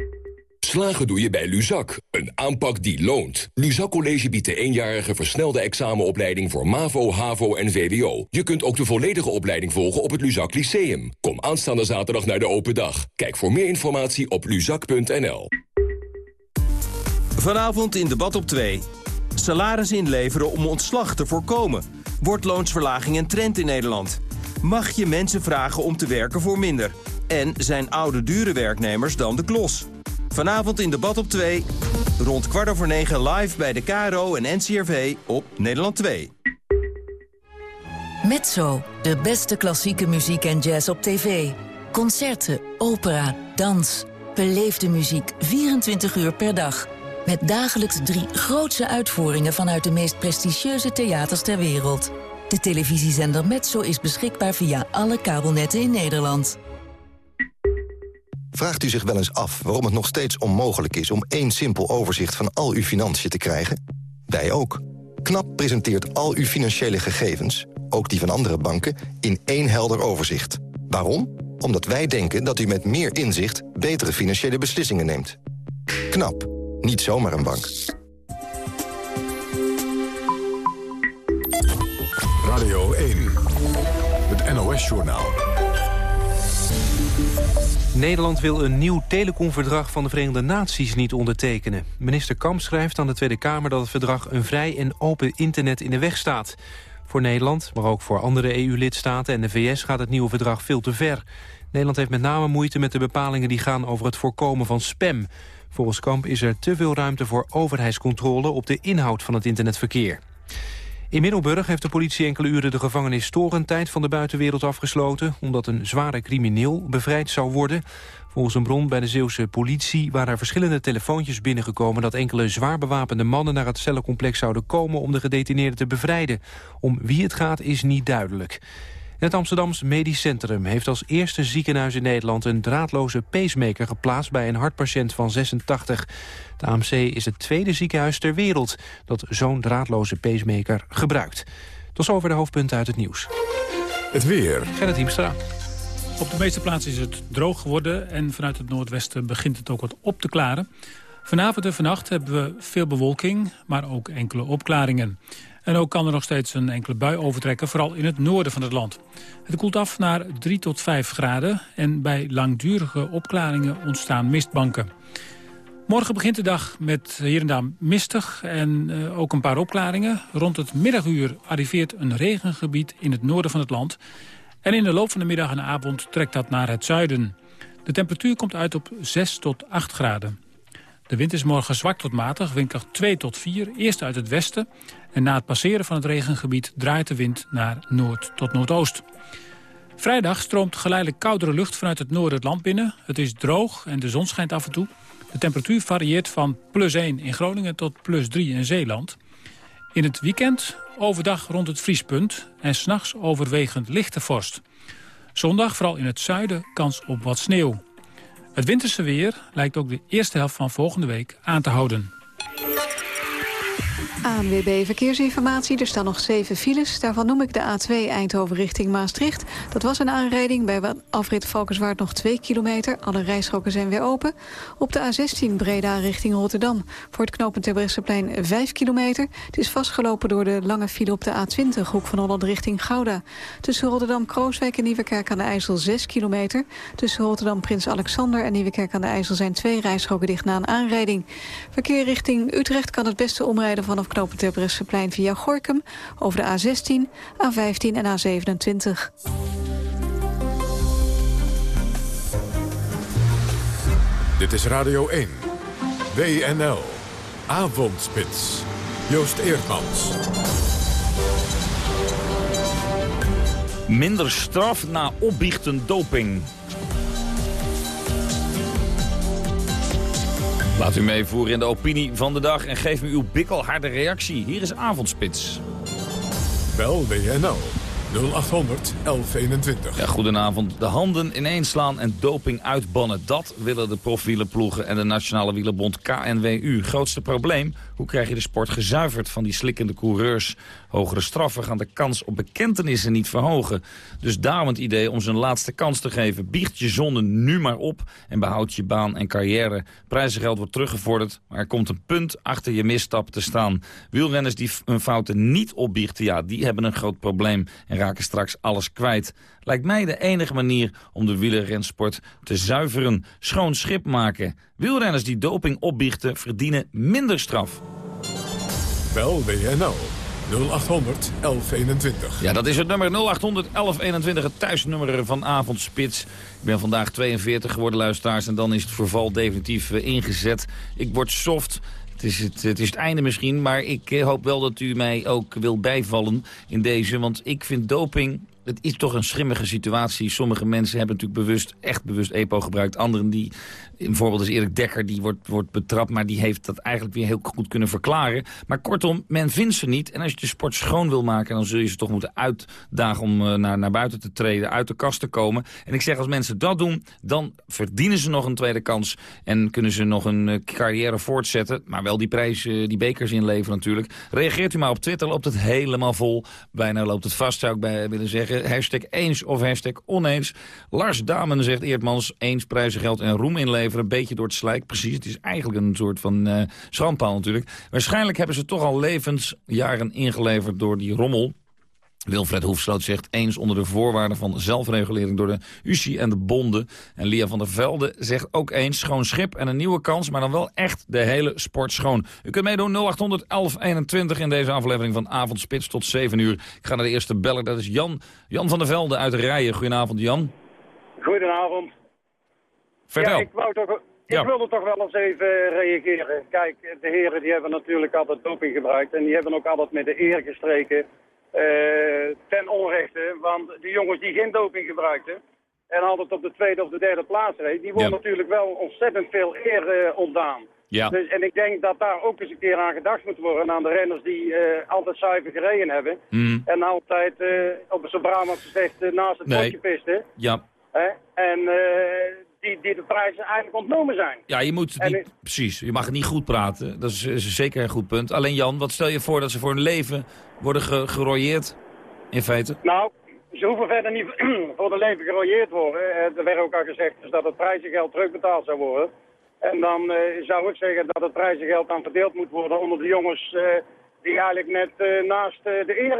Slagen doe je bij Luzak, een aanpak die loont. Luzak College biedt de eenjarige versnelde examenopleiding voor MAVO, HAVO en VWO. Je kunt ook de volledige opleiding volgen op het Luzak Lyceum. Kom aanstaande zaterdag naar de open dag. Kijk voor meer informatie op luzak.nl. Vanavond in debat op 2. Salaris inleveren om ontslag te voorkomen. Wordt loonsverlaging een trend in Nederland? Mag je mensen vragen om te werken voor minder? En zijn oude dure werknemers dan de klos? Vanavond in debat op 2. Rond kwart over negen live bij de KRO en NCRV op Nederland 2. Mezzo, de beste klassieke muziek en jazz op tv. Concerten, opera, dans. Beleefde muziek 24 uur per dag. Met dagelijks drie grootse uitvoeringen vanuit de meest prestigieuze theaters ter wereld. De televisiezender Mezzo is beschikbaar via alle kabelnetten in Nederland. Vraagt u zich wel eens af waarom het nog steeds onmogelijk is... om één simpel overzicht van al uw financiën te krijgen? Wij ook. KNAP presenteert al uw financiële gegevens, ook die van andere banken... in één helder overzicht. Waarom? Omdat wij denken dat u met meer inzicht... betere financiële beslissingen neemt. KNAP. Niet zomaar een bank. Radio 1. Het NOS-journaal. Nederland wil een nieuw telecomverdrag van de Verenigde Naties niet ondertekenen. Minister Kamp schrijft aan de Tweede Kamer dat het verdrag een vrij en open internet in de weg staat. Voor Nederland, maar ook voor andere EU-lidstaten en de VS gaat het nieuwe verdrag veel te ver. Nederland heeft met name moeite met de bepalingen die gaan over het voorkomen van spam. Volgens Kamp is er te veel ruimte voor overheidscontrole op de inhoud van het internetverkeer. In Middelburg heeft de politie enkele uren de gevangenis Storentijd van de buitenwereld afgesloten, omdat een zware crimineel bevrijd zou worden. Volgens een bron bij de Zeeuwse politie waren er verschillende telefoontjes binnengekomen dat enkele zwaar bewapende mannen naar het cellencomplex zouden komen om de gedetineerden te bevrijden. Om wie het gaat is niet duidelijk. Het Amsterdams Medisch Centrum heeft als eerste ziekenhuis in Nederland... een draadloze pacemaker geplaatst bij een hartpatiënt van 86. De AMC is het tweede ziekenhuis ter wereld... dat zo'n draadloze pacemaker gebruikt. Tot zover de hoofdpunten uit het nieuws. Het weer. Gerrit Hiemstra. Op de meeste plaatsen is het droog geworden... en vanuit het noordwesten begint het ook wat op te klaren. Vanavond en vannacht hebben we veel bewolking, maar ook enkele opklaringen. En ook kan er nog steeds een enkele bui overtrekken, vooral in het noorden van het land. Het koelt af naar 3 tot 5 graden en bij langdurige opklaringen ontstaan mistbanken. Morgen begint de dag met hier en daar mistig en uh, ook een paar opklaringen. Rond het middaguur arriveert een regengebied in het noorden van het land. En in de loop van de middag en avond trekt dat naar het zuiden. De temperatuur komt uit op 6 tot 8 graden. De wind is morgen zwak tot matig, windkracht 2 tot 4, eerst uit het westen. En na het passeren van het regengebied draait de wind naar noord tot noordoost. Vrijdag stroomt geleidelijk koudere lucht vanuit het noorden het land binnen. Het is droog en de zon schijnt af en toe. De temperatuur varieert van plus 1 in Groningen tot plus 3 in Zeeland. In het weekend overdag rond het vriespunt en s'nachts overwegend lichte vorst. Zondag vooral in het zuiden kans op wat sneeuw. Het winterse weer lijkt ook de eerste helft van volgende week aan te houden. ANWB Verkeersinformatie. Er staan nog zeven files. Daarvan noem ik de A2 Eindhoven richting Maastricht. Dat was een aanrijding. Bij afrit Valkenswaard nog 2 kilometer. Alle rijstroken zijn weer open. Op de A16 Breda richting Rotterdam. Voor het knooppunt Terbrechtseplein 5 kilometer. Het is vastgelopen door de lange file op de A20 Hoek van Holland richting Gouda. Tussen Rotterdam-Krooswijk en Nieuwekerk aan de IJssel 6 kilometer. Tussen Rotterdam Prins Alexander en Nieuwekerk aan de IJssel zijn twee rijstroken dicht na een aanrijding. Verkeer richting Utrecht kan het beste omrijden vanaf knooppunt Terbrechtseplein via Gorkum... over de A16, A15 en A27. Dit is Radio 1. WNL. Avondspits. Joost Eerdmans. Minder straf na opbiechten doping. Laat u meevoeren in de opinie van de dag en geef me uw bikkelharde reactie. Hier is Avondspits. Bel WNL 0800 1121. Ja, goedenavond. De handen ineens slaan en doping uitbannen. Dat willen de profwielerploegen en de Nationale Wielerbond KNWU. Grootste probleem, hoe krijg je de sport gezuiverd van die slikkende coureurs? Hogere straffen gaan de kans op bekentenissen niet verhogen. Dus daarom het idee om een laatste kans te geven. Biecht je zonde nu maar op en behoud je baan en carrière. Prijzengeld wordt teruggevorderd, maar er komt een punt achter je misstap te staan. Wielrenners die hun fouten niet opbiechten, ja, die hebben een groot probleem... raken straks alles kwijt. Lijkt mij de enige manier om de wielerrensport te zuiveren. Schoon schip maken. Wielrenners die doping opbiechten verdienen minder straf. Bel WNL 0800 1121. Ja, dat is het nummer 0800 1121, het thuisnummer van Avondspits. Ik ben vandaag 42 geworden, luisteraars, en dan is het verval definitief eh, ingezet. Ik word soft. Het is het, het is het einde misschien, maar ik eh, hoop wel dat u mij ook wil bijvallen in deze. Want ik vind doping het is toch een schimmige situatie. Sommige mensen hebben natuurlijk bewust, echt bewust EPO gebruikt. Anderen die, bijvoorbeeld is Erik Dekker, die wordt, wordt betrapt... maar die heeft dat eigenlijk weer heel goed kunnen verklaren. Maar kortom, men vindt ze niet. En als je de sport schoon wil maken... dan zul je ze toch moeten uitdagen om uh, naar, naar buiten te treden... uit de kast te komen. En ik zeg, als mensen dat doen, dan verdienen ze nog een tweede kans... en kunnen ze nog een uh, carrière voortzetten. Maar wel die prijs, uh, die bekers inleveren natuurlijk. Reageert u maar op Twitter, loopt het helemaal vol. Bijna loopt het vast, zou ik bij willen zeggen hashtag eens of hashtag oneens. Lars Damen zegt Eerdmans eens prijzengeld en roem inleveren. Een beetje door het slijk, precies. Het is eigenlijk een soort van uh, natuurlijk. Waarschijnlijk hebben ze toch al levensjaren ingeleverd door die rommel. Wilfred Hoefsloot zegt eens onder de voorwaarden van zelfregulering door de UCI en de bonden. En Lia van der Velde zegt ook eens schoon schip en een nieuwe kans, maar dan wel echt de hele sport schoon. U kunt meedoen 0800 1121 in deze aflevering van Avondspits tot 7 uur. Ik ga naar de eerste beller, dat is Jan, Jan van der Velde uit Rijen. Goedenavond Jan. Goedenavond. Vertel. Ja, ik wou toch... Ik ja. wilde toch wel eens even reageren. Kijk, de heren die hebben natuurlijk altijd doping gebruikt. En die hebben ook altijd met de eer gestreken uh, ten onrechte. Want de jongens die geen doping gebruikten en altijd op de tweede of de derde plaats reed, die worden ja. natuurlijk wel ontzettend veel eer uh, ontdaan. Ja. Dus, en ik denk dat daar ook eens een keer aan gedacht moet worden aan de renners die uh, altijd zuiver gereden hebben. Mm. En altijd op zo'n Brabant gezegd naast het nee. potje pisten. Ja. En die, die de prijzen eigenlijk ontnomen zijn. Ja, je moet niet, En- precies. Je mag niet goed praten. Dat is, is zeker een goed punt. Alleen Jan, wat stel je voor dat ze voor hun leven worden ge gerooieerd? In feite. Nou, ze hoeven verder niet voor de leven gerooieerd worden. Eh, Er werd ook al gezegd dus dat het prijzengeld terugbetaald zou worden. En dan eh, zou ik zeggen dat het prijzengeld dan verdeeld moet worden onder de jongens eh, die eigenlijk net naast de eer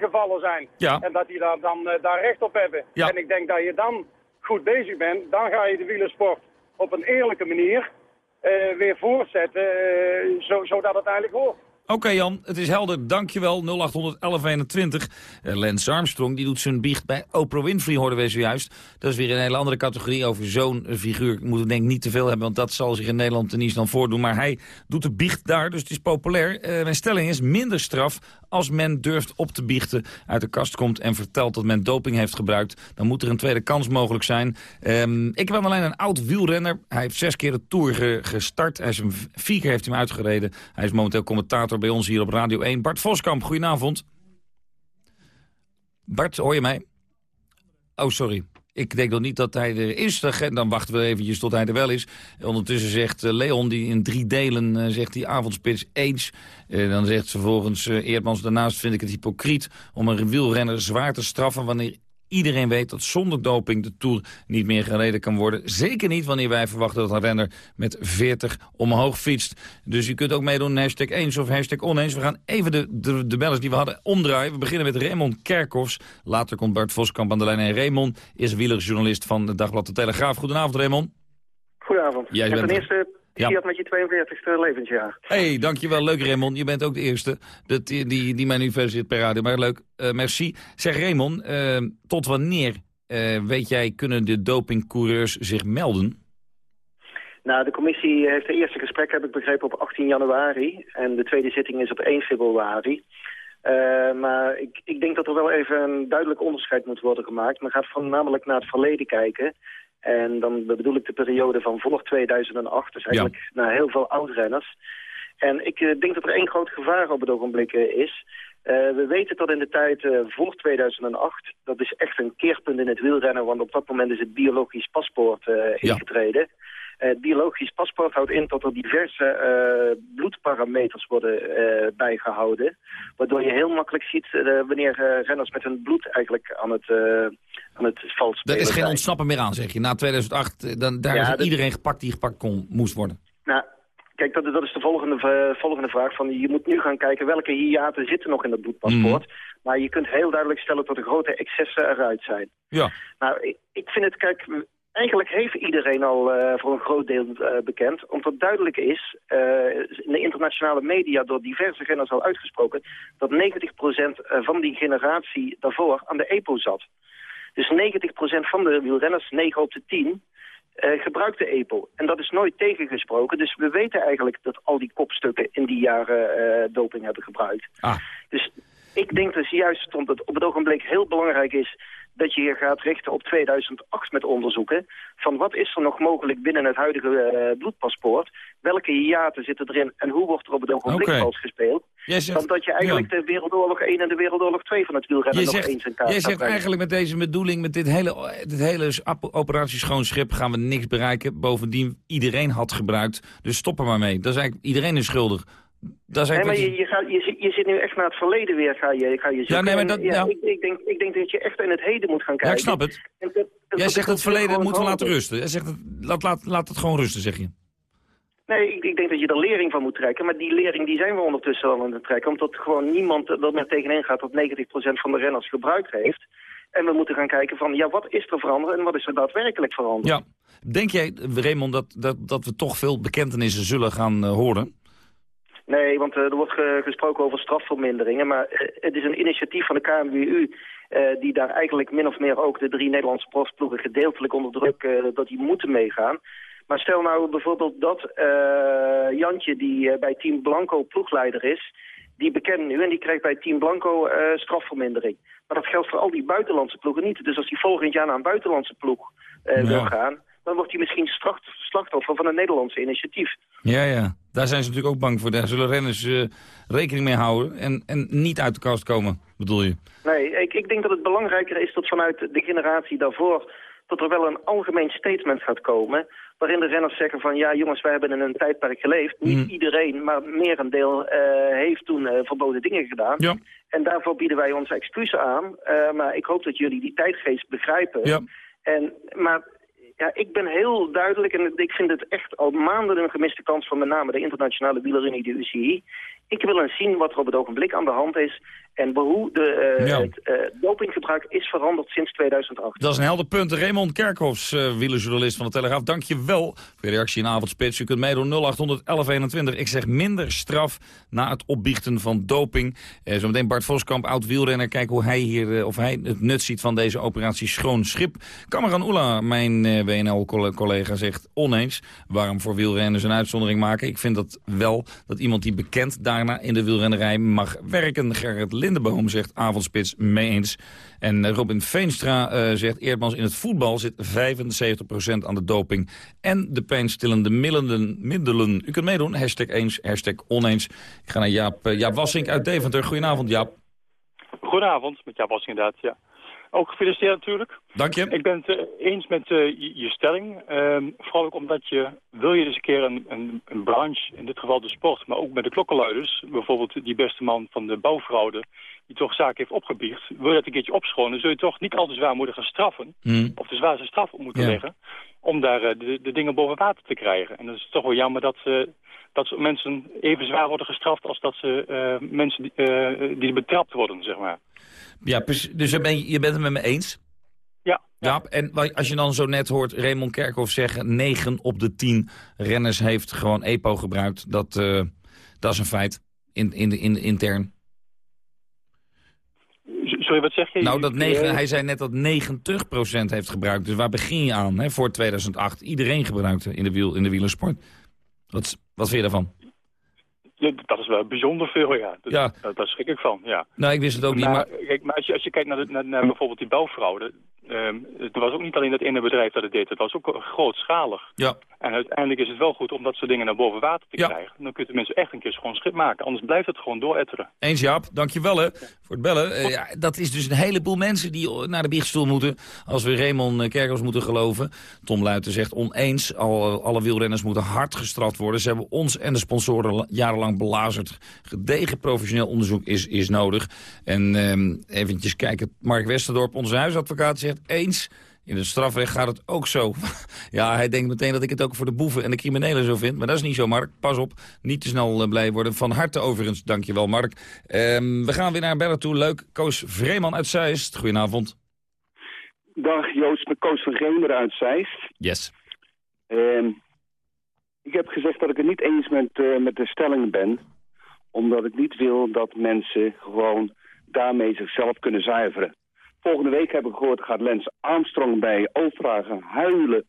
gevallen zijn. Ja. En dat die daar dan daar recht op hebben. Ja. En ik denk dat je dan goed bezig bent. Dan ga je de wielersport op een eerlijke manier eh, weer voortzetten, eh, zo, zodat het eigenlijk hoort. Oké Jan, het is helder. Dankjewel. 0800 1121. Eh, Lance Armstrong die doet zijn biecht bij Oprah Winfrey, hoorden we zojuist. Dat is weer een hele andere categorie. Over zo'n figuur moeten we denk ik niet te veel hebben... want dat zal zich in Nederland ten dan voordoen. Maar hij doet de biecht daar, dus het is populair. Eh, mijn stelling is minder straf als men durft op te biechten... uit de kast komt en vertelt dat men doping heeft gebruikt. Dan moet er een tweede kans mogelijk zijn. Ehm, ik ben alleen een oud wielrenner. Hij heeft zes keer de Tour ge- gestart. Hij is hem, vier keer heeft hij hem uitgereden. Hij is momenteel commentator bij ons hier op Radio 1. Bart Voskamp, goedenavond. Bart, hoor je mij? Oh, sorry. Ik denk nog niet dat hij er is. Dan dan wachten we eventjes tot hij er wel is. Ondertussen zegt eh, Leon, die in drie delen eh, zegt die avondspits eens. Eh, dan zegt ze volgens eh, Eerdmans, daarnaast vind ik het hypocriet... om een wielrenner zwaar te straffen wanneer iedereen weet dat zonder doping de Tour niet meer gereden kan worden. Zeker niet wanneer wij verwachten dat een renner met 40 omhoog fietst. Dus u kunt ook meedoen, hashtag eens of hashtag oneens. We gaan even de, de, de bellers die we hadden omdraaien. We beginnen met Raymond Kerkhoffs. Later komt Bart Voskamp aan de lijn. En Raymond is wielerjournalist van het Dagblad De Telegraaf. Goedenavond Raymond. Goedenavond. Jij en bent ten er. eerste, Ja. Fiat met je 42e levensjaar. Hey, dankjewel. Leuk Raymond. Je bent ook de eerste dat, die, die, die mij nu feliciteert per radio. Maar leuk. Eh, merci. Zeg Raymond, eh, tot wanneer, eh, weet jij, kunnen de dopingcoureurs zich melden? Nou, de commissie heeft de eerste gesprek, heb ik begrepen, op 18 januari. En de tweede zitting is op 1 februari. Maar ik, ik denk dat er wel even een duidelijk onderscheid moet worden gemaakt. Men gaat voornamelijk naar het verleden kijken. En dan bedoel ik de periode van voor 2008. Dus eigenlijk naar heel veel oud-renners. En ik eh, denk dat er één groot gevaar op het ogenblik eh, is. Eh, we weten dat in de tijd eh, voor 2008, dat is echt een keerpunt in het wielrennen, want op dat moment is het biologisch paspoort uh, ingetreden. Het biologisch paspoort houdt in dat er diverse bloedparameters worden bijgehouden. Waardoor je heel makkelijk ziet wanneer renners met hun bloed eigenlijk aan het, aan het vals spelen Er is geen ontsnappen meer aan, zeg je. Na 2008, dan, daar is iedereen gepakt die gepakt kon, moest worden. Nou, Kijk, dat, dat, is de volgende, uh, volgende vraag. Van, je moet nu gaan kijken welke hiaten zitten nog in dat bloedpaspoort. Mm. Maar je kunt heel duidelijk stellen dat de grote excessen eruit zijn. Ja. Nou, ik, ik vind het, kijk, eigenlijk heeft iedereen al uh, voor een groot deel uh, bekend. Omdat duidelijk is, in de internationale media door diverse renners al uitgesproken... dat 90% van die generatie daarvoor aan de EPO zat. Dus 90% van de wielrenners, 9 op de 10 uh, gebruikte EPO. En dat is nooit tegengesproken. Dus we weten eigenlijk dat al die kopstukken in die jaren uh, doping hebben gebruikt. Ah. Dus ik denk dus juist dat het op het ogenblik heel belangrijk is dat je je gaat richten op 2008 met onderzoeken. Van wat is er nog mogelijk binnen het huidige uh, bloedpaspoort? Welke hiaten zitten erin en hoe wordt er op het ogenblik okay. gespeeld? Zegt, dan dat je eigenlijk de Wereldoorlog 1 en de Wereldoorlog 2 van het wielrennen nog eens in kaart Jij zegt eigenlijk met deze bedoeling, met dit hele, dit hele operatie Schoon Schip gaan we niks bereiken. Bovendien, iedereen had gebruikt, dus stop er maar mee. Dat is eigenlijk, iedereen is schuldig. Dat is nee, maar je, je, gaat, je, je, zit nu echt naar het verleden weer, ga je, ga je zoeken. Ja, nee, maar dat, ja, ja. Ik, ik, denk, ik denk dat je echt in het heden moet gaan kijken. Ja, ik snap het. Dat, dat Jij zegt het verleden moeten we laten rusten. Jij zegt het, laat, laat, laat het gewoon rusten, zeg je. Nee, ik, ik, denk dat je er lering van moet trekken. Maar die lering die zijn we ondertussen al aan het trekken. Omdat gewoon niemand er meer tegenin gaat dat 90% van de renners gebruikt heeft. En we moeten gaan kijken van, ja, wat is er veranderd en wat is er daadwerkelijk veranderd? Ja. Denk jij, Raymond, dat, dat, dat we toch veel bekentenissen zullen gaan uh, horen? Nee, want uh, er wordt ge gesproken over strafverminderingen. Maar uh, het is een initiatief van de KNWU... Uh, die daar eigenlijk min of meer ook de drie Nederlandse profploegen gedeeltelijk onder druk... dat die moeten meegaan. Maar stel nou bijvoorbeeld dat Jantje, die bij Team Blanco ploegleider is... die bekent nu en die krijgt bij Team Blanco strafvermindering. Maar dat geldt voor al die buitenlandse ploegen niet. Dus als hij volgend jaar naar een buitenlandse ploeg ja. wil gaan dan wordt hij misschien slachtoffer van een Nederlandse initiatief. Ja, ja. Daar zijn ze natuurlijk ook bang voor. Daar zullen renners uh, rekening mee houden en, en niet uit de kast komen, bedoel je? Nee, ik, ik denk dat het belangrijker is dat vanuit de generatie daarvoor... dat er wel een algemeen statement gaat komen... waarin de renners zeggen van... ja jongens, wij hebben in een tijdperk geleefd. Niet Mm. iedereen, maar merendeel uh, heeft toen uh, verboden dingen gedaan. Ja. En daarvoor bieden wij onze excuses aan. Maar ik hoop dat jullie die tijdgeest begrijpen. Ja. En, maar ja, ik ben heel duidelijk en ik vind het echt al maanden een gemiste kans van met name de internationale wielerunie, de UCI. Ik wil eens zien wat er op het ogenblik aan de hand is en hoe de, uh, Ja. het uh, dopinggebruik is veranderd sinds 2008. Dat is een helder punt. Raymond Kerkhoffs, uh, wielerjournalist van de Telegraaf. Dank je wel voor je reactie in Avondspits. U kunt meedoen 0800 1121. Ik zeg minder straf na het opbiechten van doping. Zometeen Bart Voskamp, oud wielrenner. Kijken hoe hij hier, of hij het nut ziet van deze operatie Schoon Schip. Cameron Oela, mijn WNL-collega, zegt oneens. Waarom voor wielrenners een uitzondering maken? Ik vind dat wel dat iemand die bekend daarna in de wielrennerij mag werken. Gerrit Lindeboom zegt avondspits mee eens. En uh, Robin Veenstra uh, zegt Eerdmans in het voetbal zit 75% aan de doping. En de pijnstillende middelen. U kunt meedoen, hashtag eens, hashtag oneens. Ik ga naar Jaap, uh, Jaap Wassink uit Deventer. Goedenavond Jaap. Goedenavond, met Jaap Wassink inderdaad, ja. Ook gefeliciteerd natuurlijk. Dank je. Ik ben het uh, eens met uh, je, je, stelling. Uh, vooral ook omdat je, wil je dus een keer een, een, een, branche, in dit geval de sport, maar ook met de klokkenluiders, bijvoorbeeld die beste man van de bouwfraude, die toch zaken heeft opgebiecht, wil je dat een keertje opschonen, zul je toch niet al te zwaar moeten gaan straffen, mm. of de zwaarste straf op moeten ja. leggen, om daar eh, de, de, dingen boven water te krijgen. En dat is toch wel jammer dat, dat mensen even zwaar worden gestraft als dat ze uh, mensen die, uh, die betrapt worden, zeg maar. Ja, dus je bent, je bent het met me eens? Ja. ja. En als je dan zo net hoort Raymond Kerkhoff zeggen... 9 op de 10 renners heeft gewoon EPO gebruikt. Dat, uh, dat is een feit, in, in, in, intern. Sorry, wat zeg je? Nou, dat 9, hij zei net dat 90% heeft gebruikt. Dus waar begin je aan hè, voor 2008? Iedereen gebruikte in de, wiel, in de wielersport. Wat, wat vind je daarvan? Ja, dat is wel bijzonder veel, ja. Dat, ja. dat, daar schrik ik van, ja. Nou, ik wist het ook maar, niet, maar... Kijk, maar als je, als je kijkt naar, de, naar, naar bijvoorbeeld die bouwfraude... Um, het was ook niet alleen dat ene bedrijf dat het deed. Het was ook grootschalig. Ja. En uiteindelijk is het wel goed om dat soort dingen naar boven water te krijgen. Dan kunnen mensen echt een keer schoon schip maken. Anders blijft het gewoon dooretteren. Eens Jaap, dankjewel hè, voor het bellen. Eh, ja, dat is dus een heleboel mensen die naar de biechtstoel moeten. Als we Raymond Kerkers moeten geloven. Tom Luiten zegt oneens. Alle, alle wielrenners moeten hard gestraft worden. Ze hebben ons en de sponsoren jarenlang belazerd. Gedegen professioneel onderzoek is, is nodig. En eh, eventjes kijken. Mark Westerdorp, onze huisadvocaat, zegt eens... In het strafrecht gaat het ook zo. ja, hij denkt meteen dat ik het ook voor de boeven en de criminelen zo vind. Maar dat is niet zo, Mark. Pas op, niet te snel eh, blij worden. Van harte overigens, dankjewel, Mark. Um, we gaan weer naar Bellen toe. Leuk. Koos Vreeman uit Zeist. Goedenavond. Dag Joost, met Koos van Gemer uit Zeist. Yes. Um, ik heb gezegd dat ik het niet eens met, uh, met de stelling ben. Omdat ik niet wil dat mensen gewoon daarmee zichzelf kunnen zuiveren. Volgende week heb ik gehoord, gaat Lens Armstrong bij Ovragen huilen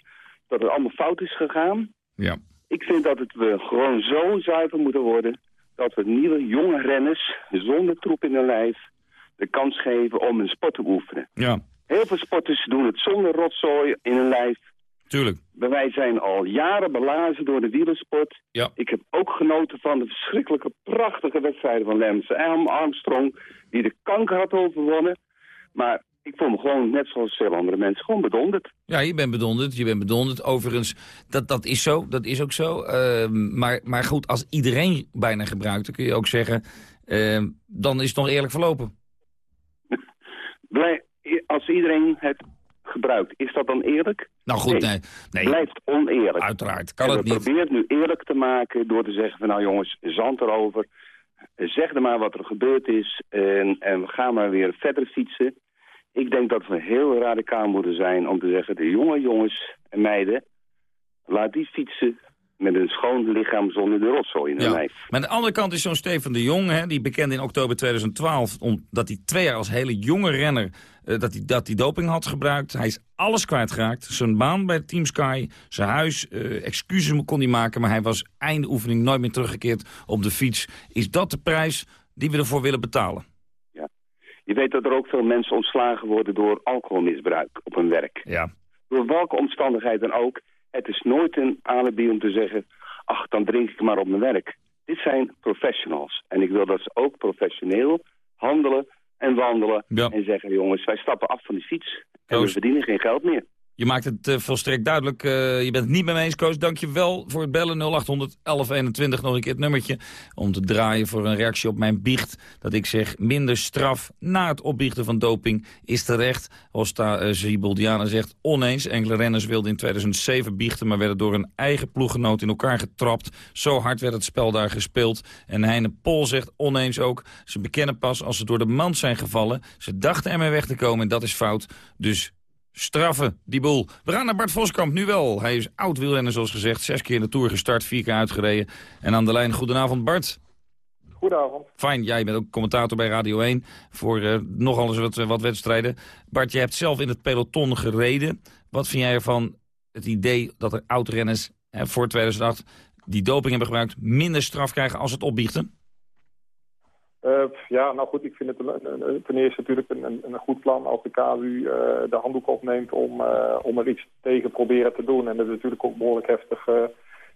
dat het allemaal fout is gegaan. Ja. Ik vind dat het we gewoon zo zuiver moeten worden dat we nieuwe jonge renners zonder troep in hun lijf de kans geven om een sport te oefenen. Ja. Heel veel sporters doen het zonder rotzooi in hun lijf. Tuurlijk. Wij zijn al jaren belazen door de wielersport. Ja. Ik heb ook genoten van de verschrikkelijke, prachtige wedstrijden van Lance Armstrong... die de kanker had overwonnen. Maar ik voel me gewoon, net zoals veel andere mensen, gewoon bedonderd. Ja, je bent bedonderd, je bent bedonderd. Overigens, dat, dat is zo, dat is ook zo. Uh, maar, maar goed, als iedereen bijna gebruikt, dan kun je ook zeggen... Uh, dan is het nog eerlijk verlopen. Blij, als iedereen het gebruikt, is dat dan eerlijk? Nou goed, nee. nee. blijft oneerlijk. Uiteraard, kan en het we niet. proberen het nu eerlijk te maken door te zeggen van nou jongens, zand erover. Zeg er maar wat er gebeurd is en, en we gaan maar weer verder fietsen. Ik denk dat we heel radicaal moeten zijn om te zeggen... de jonge jongens en meiden, laat die fietsen met een schoon lichaam zonder de rotzooi in hun Ja. lijf. Maar aan de andere kant is zo'n Steven de Jong, hè, die bekende in oktober 2012... omdat hij twee jaar als hele jonge renner eh, dat hij dat die doping had gebruikt. Hij is alles kwijtgeraakt. Zijn baan bij Team Sky, zijn huis, eh, excuses kon hij maken... maar hij was einde oefening nooit meer teruggekeerd op de fiets. Is dat de prijs die we ervoor willen betalen? Je weet dat er ook veel mensen ontslagen worden door alcoholmisbruik op hun werk. Ja. Door welke omstandigheid dan ook. Het is nooit een alibi om te zeggen... ach, dan drink ik maar op mijn werk. Dit zijn professionals. En ik wil dat ze ook professioneel handelen en wandelen. En zeggen, jongens, wij stappen af van die fiets. En we verdienen geen geld meer. Je maakt het eh, volstrekt duidelijk. eh, je bent het niet met me eens, Koos. Dank je wel voor het bellen. 0800 1121, nog een keer het nummertje. Om te draaien voor een reactie op mijn biecht. Dat ik zeg, minder straf na het opbiechten van doping is terecht. Osta uh, Zibuldiana zegt oneens. Enkele renners wilden in 2007 biechten... maar werden door een eigen ploeggenoot in elkaar getrapt. Zo hard werd het spel daar gespeeld. En Heine Pol zegt oneens ook. Ze bekennen pas als ze door de mand zijn gevallen. Ze dachten ermee weg te komen en dat is fout. Dus straffen, die boel. We gaan naar Bart Voskamp, nu wel. Hij is oud wielrenner, zoals gezegd. Zes keer in de Tour gestart, vier keer uitgereden. En aan de lijn, goedenavond Bart. Goedenavond. Fijn, jij bent ook commentator bij Radio 1 voor uh, nogal eens wat, wat wedstrijden. Bart, je hebt zelf in het peloton gereden. Wat vind jij ervan het idee dat er oud-renners eh, voor 2008 die doping hebben gebruikt... minder straf krijgen als het opbiechten? Uh, ja, nou goed, ik vind het een, een, ten eerste natuurlijk een, een, een, goed plan als de KU uh, de handdoek opneemt om, uh, om er iets tegen proberen te doen. En dat is natuurlijk ook behoorlijk heftig,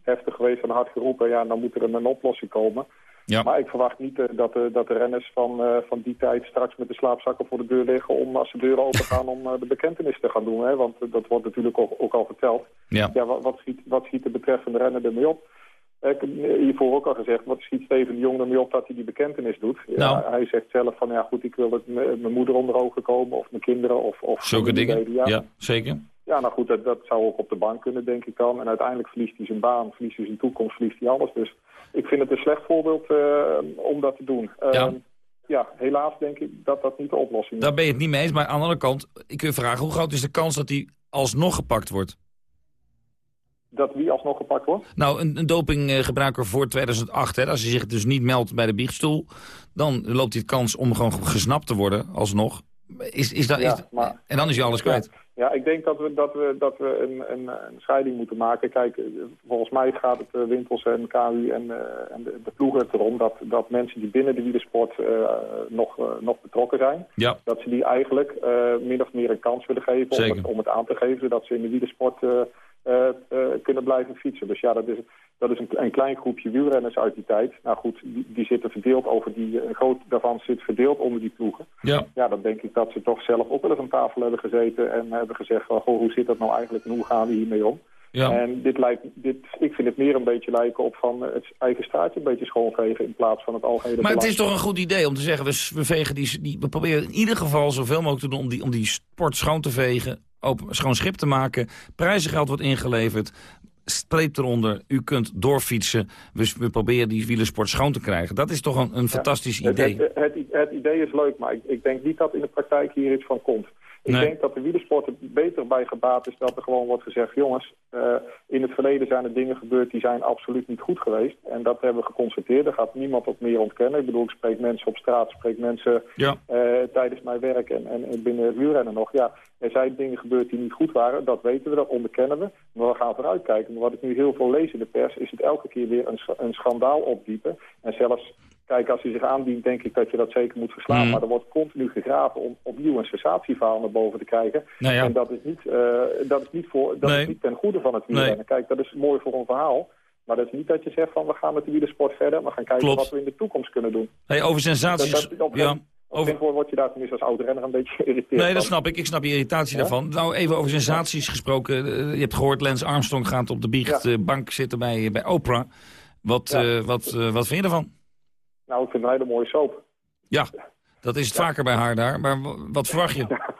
heftig geweest en hard geroepen. Ja, dan moet er een, oplossing komen. Ja. Maar ik verwacht niet dat, de, dat de renners van, van die tijd straks met de slaapzakken voor de deur liggen om als de deuren open gaan om de bekentenis te gaan doen. Hè? Want dat wordt natuurlijk ook, ook al verteld. Ja. ja wat, wat, schiet, wat schiet de betreffende renner ermee op? Ik heb hiervoor ook al gezegd, wat schiet Steven de Jong ermee op dat hij die bekentenis doet? Nou. Ja, hij zegt zelf van, ja goed, ik wil dat mijn moeder onder ogen komen of mijn kinderen of... of Zulke dingen, ja. ja, zeker. Ja, nou goed, dat, dat zou ook op de bank kunnen, denk ik dan. En uiteindelijk verliest hij zijn baan, verliest hij zijn toekomst, verliest hij alles. Dus ik vind het een slecht voorbeeld uh, om dat te doen. Uh, ja. ja, helaas denk ik dat dat niet de oplossing is. Daar ben je het niet mee eens, maar aan de andere kant, ik kun je vragen, hoe groot is de kans dat hij alsnog gepakt wordt? Dat wie alsnog gepakt wordt? Nou, een, een dopinggebruiker voor 2008, hè, als hij zich dus niet meldt bij de biechtstoel... dan loopt hij de kans om gewoon gesnapt te worden, alsnog. Is, is dat, ja, is, maar, en dan is hij alles kwijt. Ja, ik denk dat we, dat we, dat we een, een, een scheiding moeten maken. Kijk, volgens mij gaat het uh, Wimpels en KU en, uh, en de, de ploegen erom... Dat, dat mensen die binnen de wielersport uh, nog, nog betrokken zijn... Ja. dat ze die eigenlijk min of meer een kans willen geven om het, om het, aan te geven... zodat ze in de wielersport eh, eh, kunnen blijven fietsen. Dus ja, dat is, dat is een, een klein groepje wielrenners uit die tijd. Nou goed, die, die zitten verdeeld over die... Een groot daarvan zit verdeeld onder die ploegen. Ja. Ja, dan denk ik dat ze toch zelf ook wel eens aan tafel hebben gezeten... en hebben gezegd van, goh, hoe zit dat nou eigenlijk en hoe gaan we hiermee om? Ja. En dit lijkt, dit, ik vind het meer een beetje lijken op van het eigen straatje een beetje schoonvegen... in plaats van het algehele Maar het is toch een goed idee om te zeggen, we, we, vegen die, die, we proberen in ieder geval zoveel mogelijk te doen om die, om die sport schoon te vegen, open, schoon schip te maken, prijzengeld wordt ingeleverd, streep eronder, u kunt doorfietsen, we, we proberen die wielersport schoon te krijgen. Dat is toch een, een fantastisch idee. Het, het, het idee is leuk, maar ik, ik denk niet dat in de praktijk hier iets van komt. Ik Nee. denk dat de wielersport er beter bij gebaat is dat er gewoon wordt gezegd... jongens, eh, in het verleden zijn er dingen gebeurd die zijn absoluut niet goed geweest. En dat hebben we geconstateerd. Daar gaat niemand op meer ontkennen. Ik bedoel, ik spreek mensen op straat, spreek mensen Ja. eh, tijdens mijn werk en, en, en binnen het wielrennen nog. Ja, er zijn dingen gebeurd die niet goed waren. Dat weten we, dat onderkennen we. Maar we gaan vooruit kijken. Maar wat ik nu heel veel lees in de pers... is het elke keer weer een, een schandaal opdiepen. En zelfs, kijk, als hij zich aandient... denk ik dat je dat zeker moet verslaan. Mm. Maar er wordt continu gegraven om opnieuw een sensatieverhaal naar boven te krijgen. Nou ja. En dat is niet, eh, dat is niet, voor, dat Nee. is niet ten goede van het wielrennen. Nee. Kijk, dat is mooi voor een verhaal. Maar dat is niet dat je zegt van we gaan met de wielersport verder. We gaan kijken Klopt. wat we in de toekomst kunnen doen. Hey, over sensaties... Dat, dat, op, ja, over- word je daar tenminste als oud-renner een beetje geïrriteerd Nee, dat van. snap ik. Ik snap je irritatie Ja? daarvan. Nou, even over sensaties gesproken. Eh, je hebt gehoord, Lance Armstrong gaat op de biechtbank zitten bij, bij Oprah. Wat, eh, wat, eh, wat vind je ervan? Nou, ik vind het een hele mooie soap. Ja, dat is het vaker bij haar daar. Maar wat verwacht je?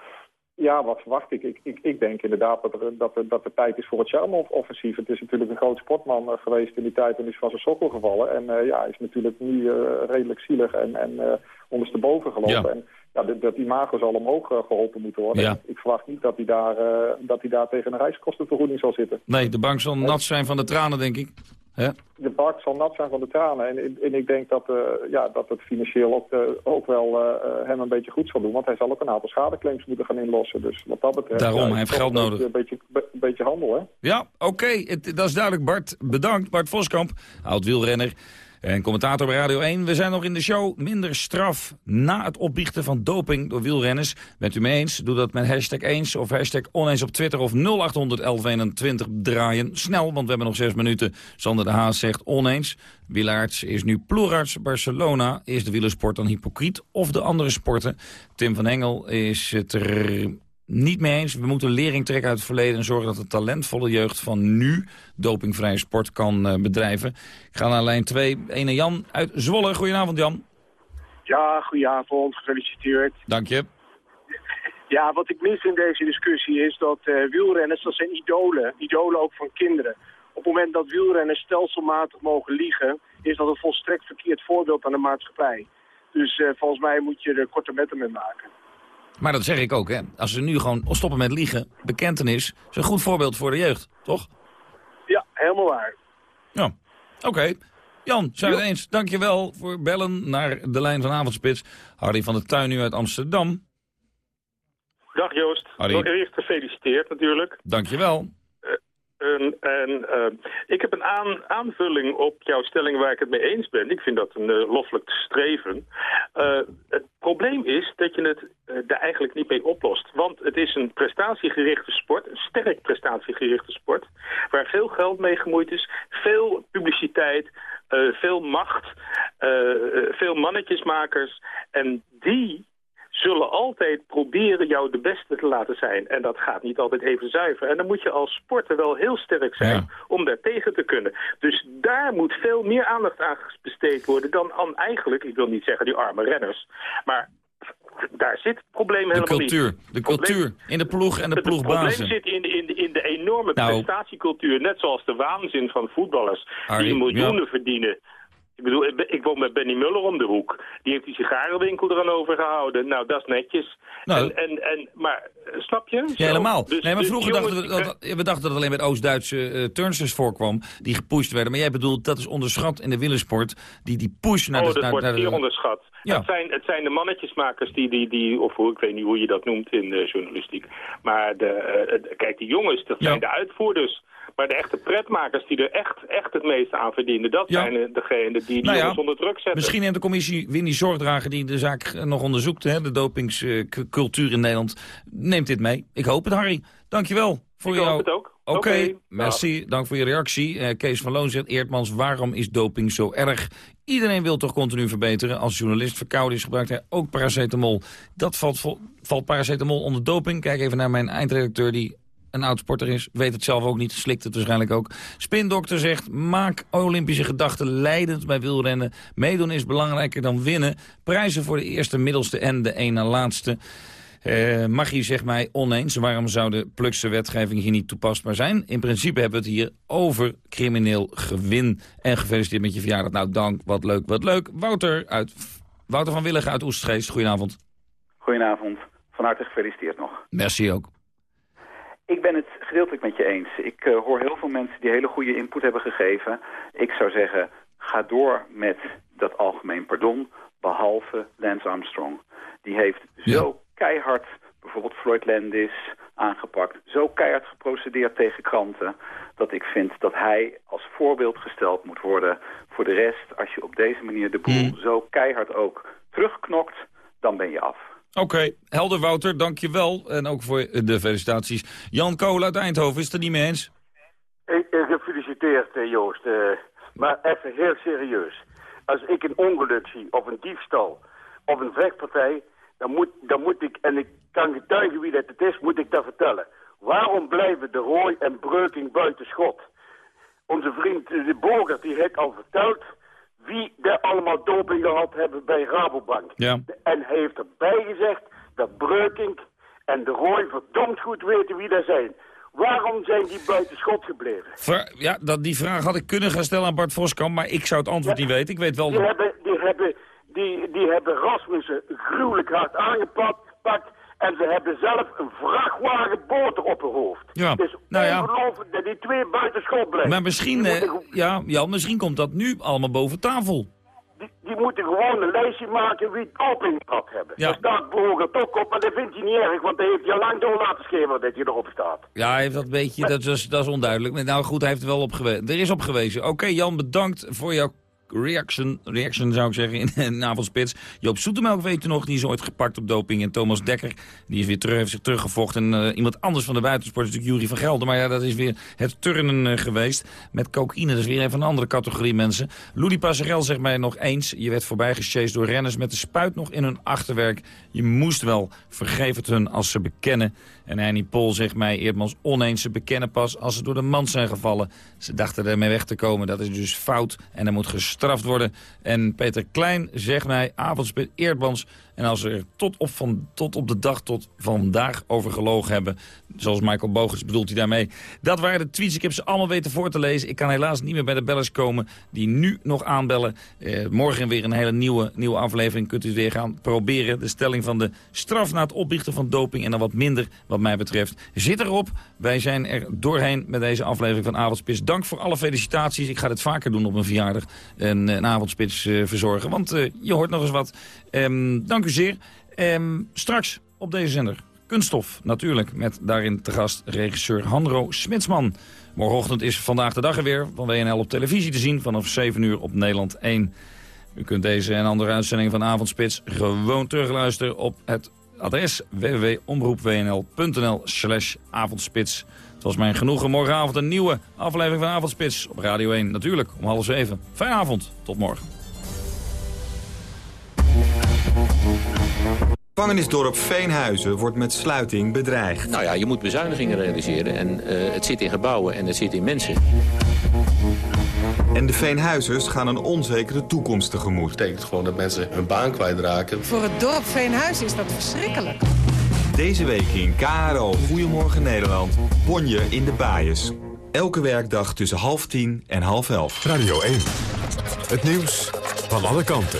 Ja, wat verwacht ik? Ik, ik, ik denk inderdaad dat er, dat, er, dat tijd is voor het charme-offensief. Het is natuurlijk een groot sportman eh, geweest in die tijd en is van zijn sokkel gevallen. En eh, ja, hij is natuurlijk nu eh, redelijk zielig en, en ondersteboven gelopen. Ja. En ja, dat, dat imago zal omhoog eh, geholpen moeten worden. Ja. Ik, ik verwacht niet dat hij, daar, dat hij daar tegen een reiskostenvergoeding zal zitten. Nee, de bank zal nat zijn van de tranen, denk ik. Hè? De zal nat zijn van de tranen. En, en ik denk dat, eh, ja, dat het financieel ook, eh, ook wel eh, hem een beetje goed zal doen. Want hij zal ook een aantal schadeclaims moeten gaan inlossen. Dus wat dat betreft... Daarom, ja, hij heeft geld een nodig. Een beetje, be- beetje handel, hè? Ja, oké. Dat is duidelijk, Bart. Bedankt, Bart Voskamp, oud-wielrenner en commentator bij Radio 1. We zijn nog in de show. Minder straf na het opbiechten van doping door wielrenners. Bent u mee eens? Doe dat met hashtag eens of hashtag oneens op Twitter of 0800 1121 draaien. Snel, want we hebben nog zes minuten. Sander de Haas zegt oneens. Wielaerts is nu ploegarts. Barcelona is de wielersport dan hypocriet of de andere sporten. Tim van Engel is het er niet mee eens. We moeten lering trekken uit het verleden... en zorgen dat de talentvolle jeugd van nu dopingvrije sport kan eh, bedrijven. Ik ga naar lijn 2. Ene Jan uit Zwolle. Goedenavond, Jan. Ja, goedenavond, gefeliciteerd. Dank je. Ja, wat ik mis in deze discussie is dat eh, wielrenners, dat zijn idolen. Idolen ook van kinderen. Op het moment dat wielrenners stelselmatig mogen liegen... is dat een volstrekt verkeerd voorbeeld aan de maatschappij. Dus eh, volgens mij moet je er korte metten mee maken. Maar dat zeg ik ook, hè. Als ze nu gewoon stoppen met liegen, bekentenis... is een goed voorbeeld voor de jeugd, toch? Ja, helemaal waar. Ja, oké. Jan, zijn we het eens. Dank je wel voor bellen naar de lijn van Avondspits. Harry van der Tuin nu uit Amsterdam. Dag Joost. Harry. Nog eerst gefeliciteerd natuurlijk. Dank je wel. En, en eh, ik heb een aan, aanvulling op jouw stelling waar ik het mee eens ben. Ik vind dat een uh, loffelijk streven. Uh, het probleem is dat je het uh, daar eigenlijk niet mee oplost. Want het is een prestatiegerichte sport, een sterk prestatiegerichte sport... waar veel geld mee gemoeid is, veel publiciteit, veel macht, veel mannetjesmakers. En die zullen altijd proberen jou de beste te laten zijn. En dat gaat niet altijd even zuiver. En dan moet je als sporter wel heel sterk zijn ja. om daar tegen te kunnen. Dus daar moet veel meer aandacht aan besteed worden dan aan eigenlijk, ik wil niet zeggen die arme renners, maar daar zit het probleem helemaal de cultuur, niet. De cultuur in de ploeg en de ploegbazen. Het probleem zit in, in, in de enorme nou, prestatiecultuur, net zoals de waanzin van voetballers die miljoenen ja. verdienen. Ik bedoel, ik woon met Benny Muller om de hoek. Die heeft die sigarenwinkel eraan overgehouden. Nou, dat is netjes. Nou, en, en, en, maar, snap je? Ja, helemaal. Dus, nee, maar dus vroeger jongens, dachten we dat, we dachten dat het alleen met Oost-Duitse uh, turnsters voorkwam... die gepusht werden. Maar jij bedoelt, dat is onderschat in de wielersport. Die, die push naar oh, de... dat naar, wordt naar zeer de, onderschat. Ja. Het, zijn, het zijn de mannetjesmakers die, die, die of hoe, ik weet niet hoe je dat noemt in de journalistiek. Maar de, uh, kijk, die jongens, dat Ja. zijn de uitvoerders. Maar de echte pretmakers die er echt, echt het meeste aan verdienen... dat Ja. zijn degenen die die Nou ja, onder druk zetten. Misschien neemt de commissie Winnie Zorgdrager, die de zaak eh, nog onderzoekt... Hè, de dopingscultuur in Nederland, neemt dit mee. Ik hoop het, Harry. Dankjewel voor Ik hoop het ook. Oké, merci. Dank voor je reactie. Uh, Kees van Loon zegt, Eertmans, waarom is doping zo erg? Iedereen wil toch continu verbeteren. Als journalist verkouden is, gebruikt hij ook paracetamol. Dat valt, valt paracetamol onder doping. Kijk even naar mijn eindredacteur die een oud-sporter is. Weet het zelf ook niet, slikt het waarschijnlijk ook. Spindokter zegt, maak Olympische gedachten leidend bij wielrennen. Meedoen is belangrijker dan winnen. Prijzen voor de eerste, middelste en de ene laatste. Uh, Magie zegt mij oneens. Waarom zou de Plukse wetgeving hier niet toepasbaar zijn? In principe hebben we het hier over crimineel gewin. En gefeliciteerd met je verjaardag. Nou, dank. Wat leuk, wat leuk. Wouter, uit, Wouter van Willigen uit Oestgeest. Goedenavond. Goedenavond. Van harte gefeliciteerd nog. Merci ook. Ik ben het gedeeltelijk met je eens. Ik uh, hoor heel veel mensen die hele goede input hebben gegeven. Ik zou zeggen, ga door met dat algemeen pardon, behalve Lance Armstrong. Die heeft zo keihard bijvoorbeeld Floyd Landis aangepakt. Zo keihard geprocedeerd tegen kranten dat ik vind dat hij als voorbeeld gesteld moet worden voor de rest. Als je op deze manier de boel hmm. zo keihard ook terugknokt, dan ben je af. Oké, helder Wouter, dank je wel. En ook voor de felicitaties. Jan Kool uit Eindhoven, is het er niet mee eens? Ik, gefeliciteerd eh, Joost, uh, maar even heel serieus. Als ik een ongeluk zie, of een diefstal, of een vechtpartij dan moet, dan moet ik, en ik kan getuigen wie dat het is, moet ik dat vertellen. Waarom blijven de Rooi en Breuking buiten schot? Onze vriend de Boger die heeft al verteld wie er allemaal doping gehad hebben bij Rabobank. Ja. En hij heeft erbij gezegd dat Breuking en de Rooi verdomd goed weten wie dat zijn. Waarom zijn die buiten schot gebleven? ja, dat, die vraag had ik kunnen gaan stellen aan Bart Voskamp, maar ik zou het antwoord niet weten. Ik weet wel... Die, hebben, die hebben die, die hebben Rasmussen gruwelijk hard aangepakt. En ze hebben zelf een vrachtwagen boter op hun hoofd. Ja, dus nou ja. ongelooflijk dat die twee buitenschot blijven. Maar misschien, eh, ja, ja, misschien komt dat nu allemaal boven tafel. Die, die moeten gewoon een lijstje maken wie doping had hebben. Ja. Daar staat Boger toch op, maar dat vindt hij niet erg, want hij heeft je lang door laten schrijven dat hij erop staat. Ja, hij heeft dat beetje, dat, is, dat is onduidelijk. Nou goed, hij heeft er wel op gewezen. Er is op gewezen. Oké, Jan, bedankt voor jouw reaction, reaction zou ik zeggen, in, in avondspits. Joop Soetemelk weet je nog, die is ooit gepakt op doping. En Thomas Dekker, die is weer terug, heeft zich teruggevochten. En uh, iemand anders van de buitensport natuurlijk Jury van Gelder. Maar ja, dat is weer het turnen uh, geweest. Met cocaïne, dat is weer even een andere categorie mensen. Louis Passerel zegt mij nog eens, je werd voorbij door renners met de spuit nog in hun achterwerk. Je moest wel, vergeef het hun als ze bekennen. En Annie Pol zegt mij Eerdmans oneens, ze bekennen pas als ze door de mand zijn gevallen. Ze dachten ermee weg te komen, dat is dus fout en er moet gestraft worden. En Peter Klein zegt mij, avondspit Eerdmans en als we er tot op, van, tot op de dag tot vandaag over gelogen hebben... zoals Michael Bogers bedoelt hij daarmee... dat waren de tweets. Ik heb ze allemaal weten voor te lezen. Ik kan helaas niet meer bij de bellers komen die nu nog aanbellen. Eh, morgen weer een hele nieuwe, nieuwe aflevering. Kunt u weer gaan proberen. De stelling van de straf na het opbiechten van doping... en dan wat minder, wat mij betreft, zit erop. Wij zijn er doorheen met deze aflevering van Avondspits. Dank voor alle felicitaties. Ik ga dit vaker doen op mijn verjaardag. Een, een avondspits uh, verzorgen. Want uh, je hoort nog eens wat. Um, dank u zeer. Ehm, straks op deze zender Kunststof, natuurlijk, met daarin te gast regisseur Hanro Smitsman. Morgenochtend is vandaag de dag er weer van WNL op televisie te zien vanaf 7 uur op Nederland 1. U kunt deze en andere uitzendingen van Avondspits gewoon terugluisteren op het adres www.omroepwnl.nl slash avondspits. Het was mijn genoegen morgenavond een nieuwe aflevering van Avondspits op Radio 1. Natuurlijk om half zeven. Fijne avond, tot morgen. Gevangenisdorp Veenhuizen wordt met sluiting bedreigd. Nou ja, je moet bezuinigingen realiseren. En uh, het zit in gebouwen en het zit in mensen. En de Veenhuizers gaan een onzekere toekomst tegemoet. Dat betekent gewoon dat mensen hun baan kwijtraken. Voor het dorp Veenhuizen is dat verschrikkelijk. Deze week in KRO Goedemorgen Nederland. Bonje in de Baaiers. Elke werkdag tussen half tien en half elf. Radio 1. Het nieuws van alle kanten.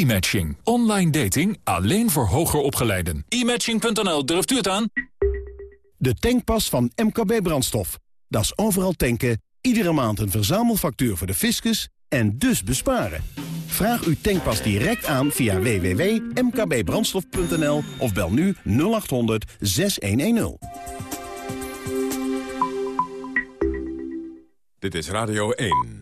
E-matching. Online dating alleen voor hoger opgeleiden. E-matching.nl, durft u het aan? De tankpas van MKB Brandstof. Dat is overal tanken, iedere maand een verzamelfactuur voor de fiscus en dus besparen. Vraag uw tankpas direct aan via www.mkbbrandstof.nl of bel nu 0800 6110. Dit is Radio 1.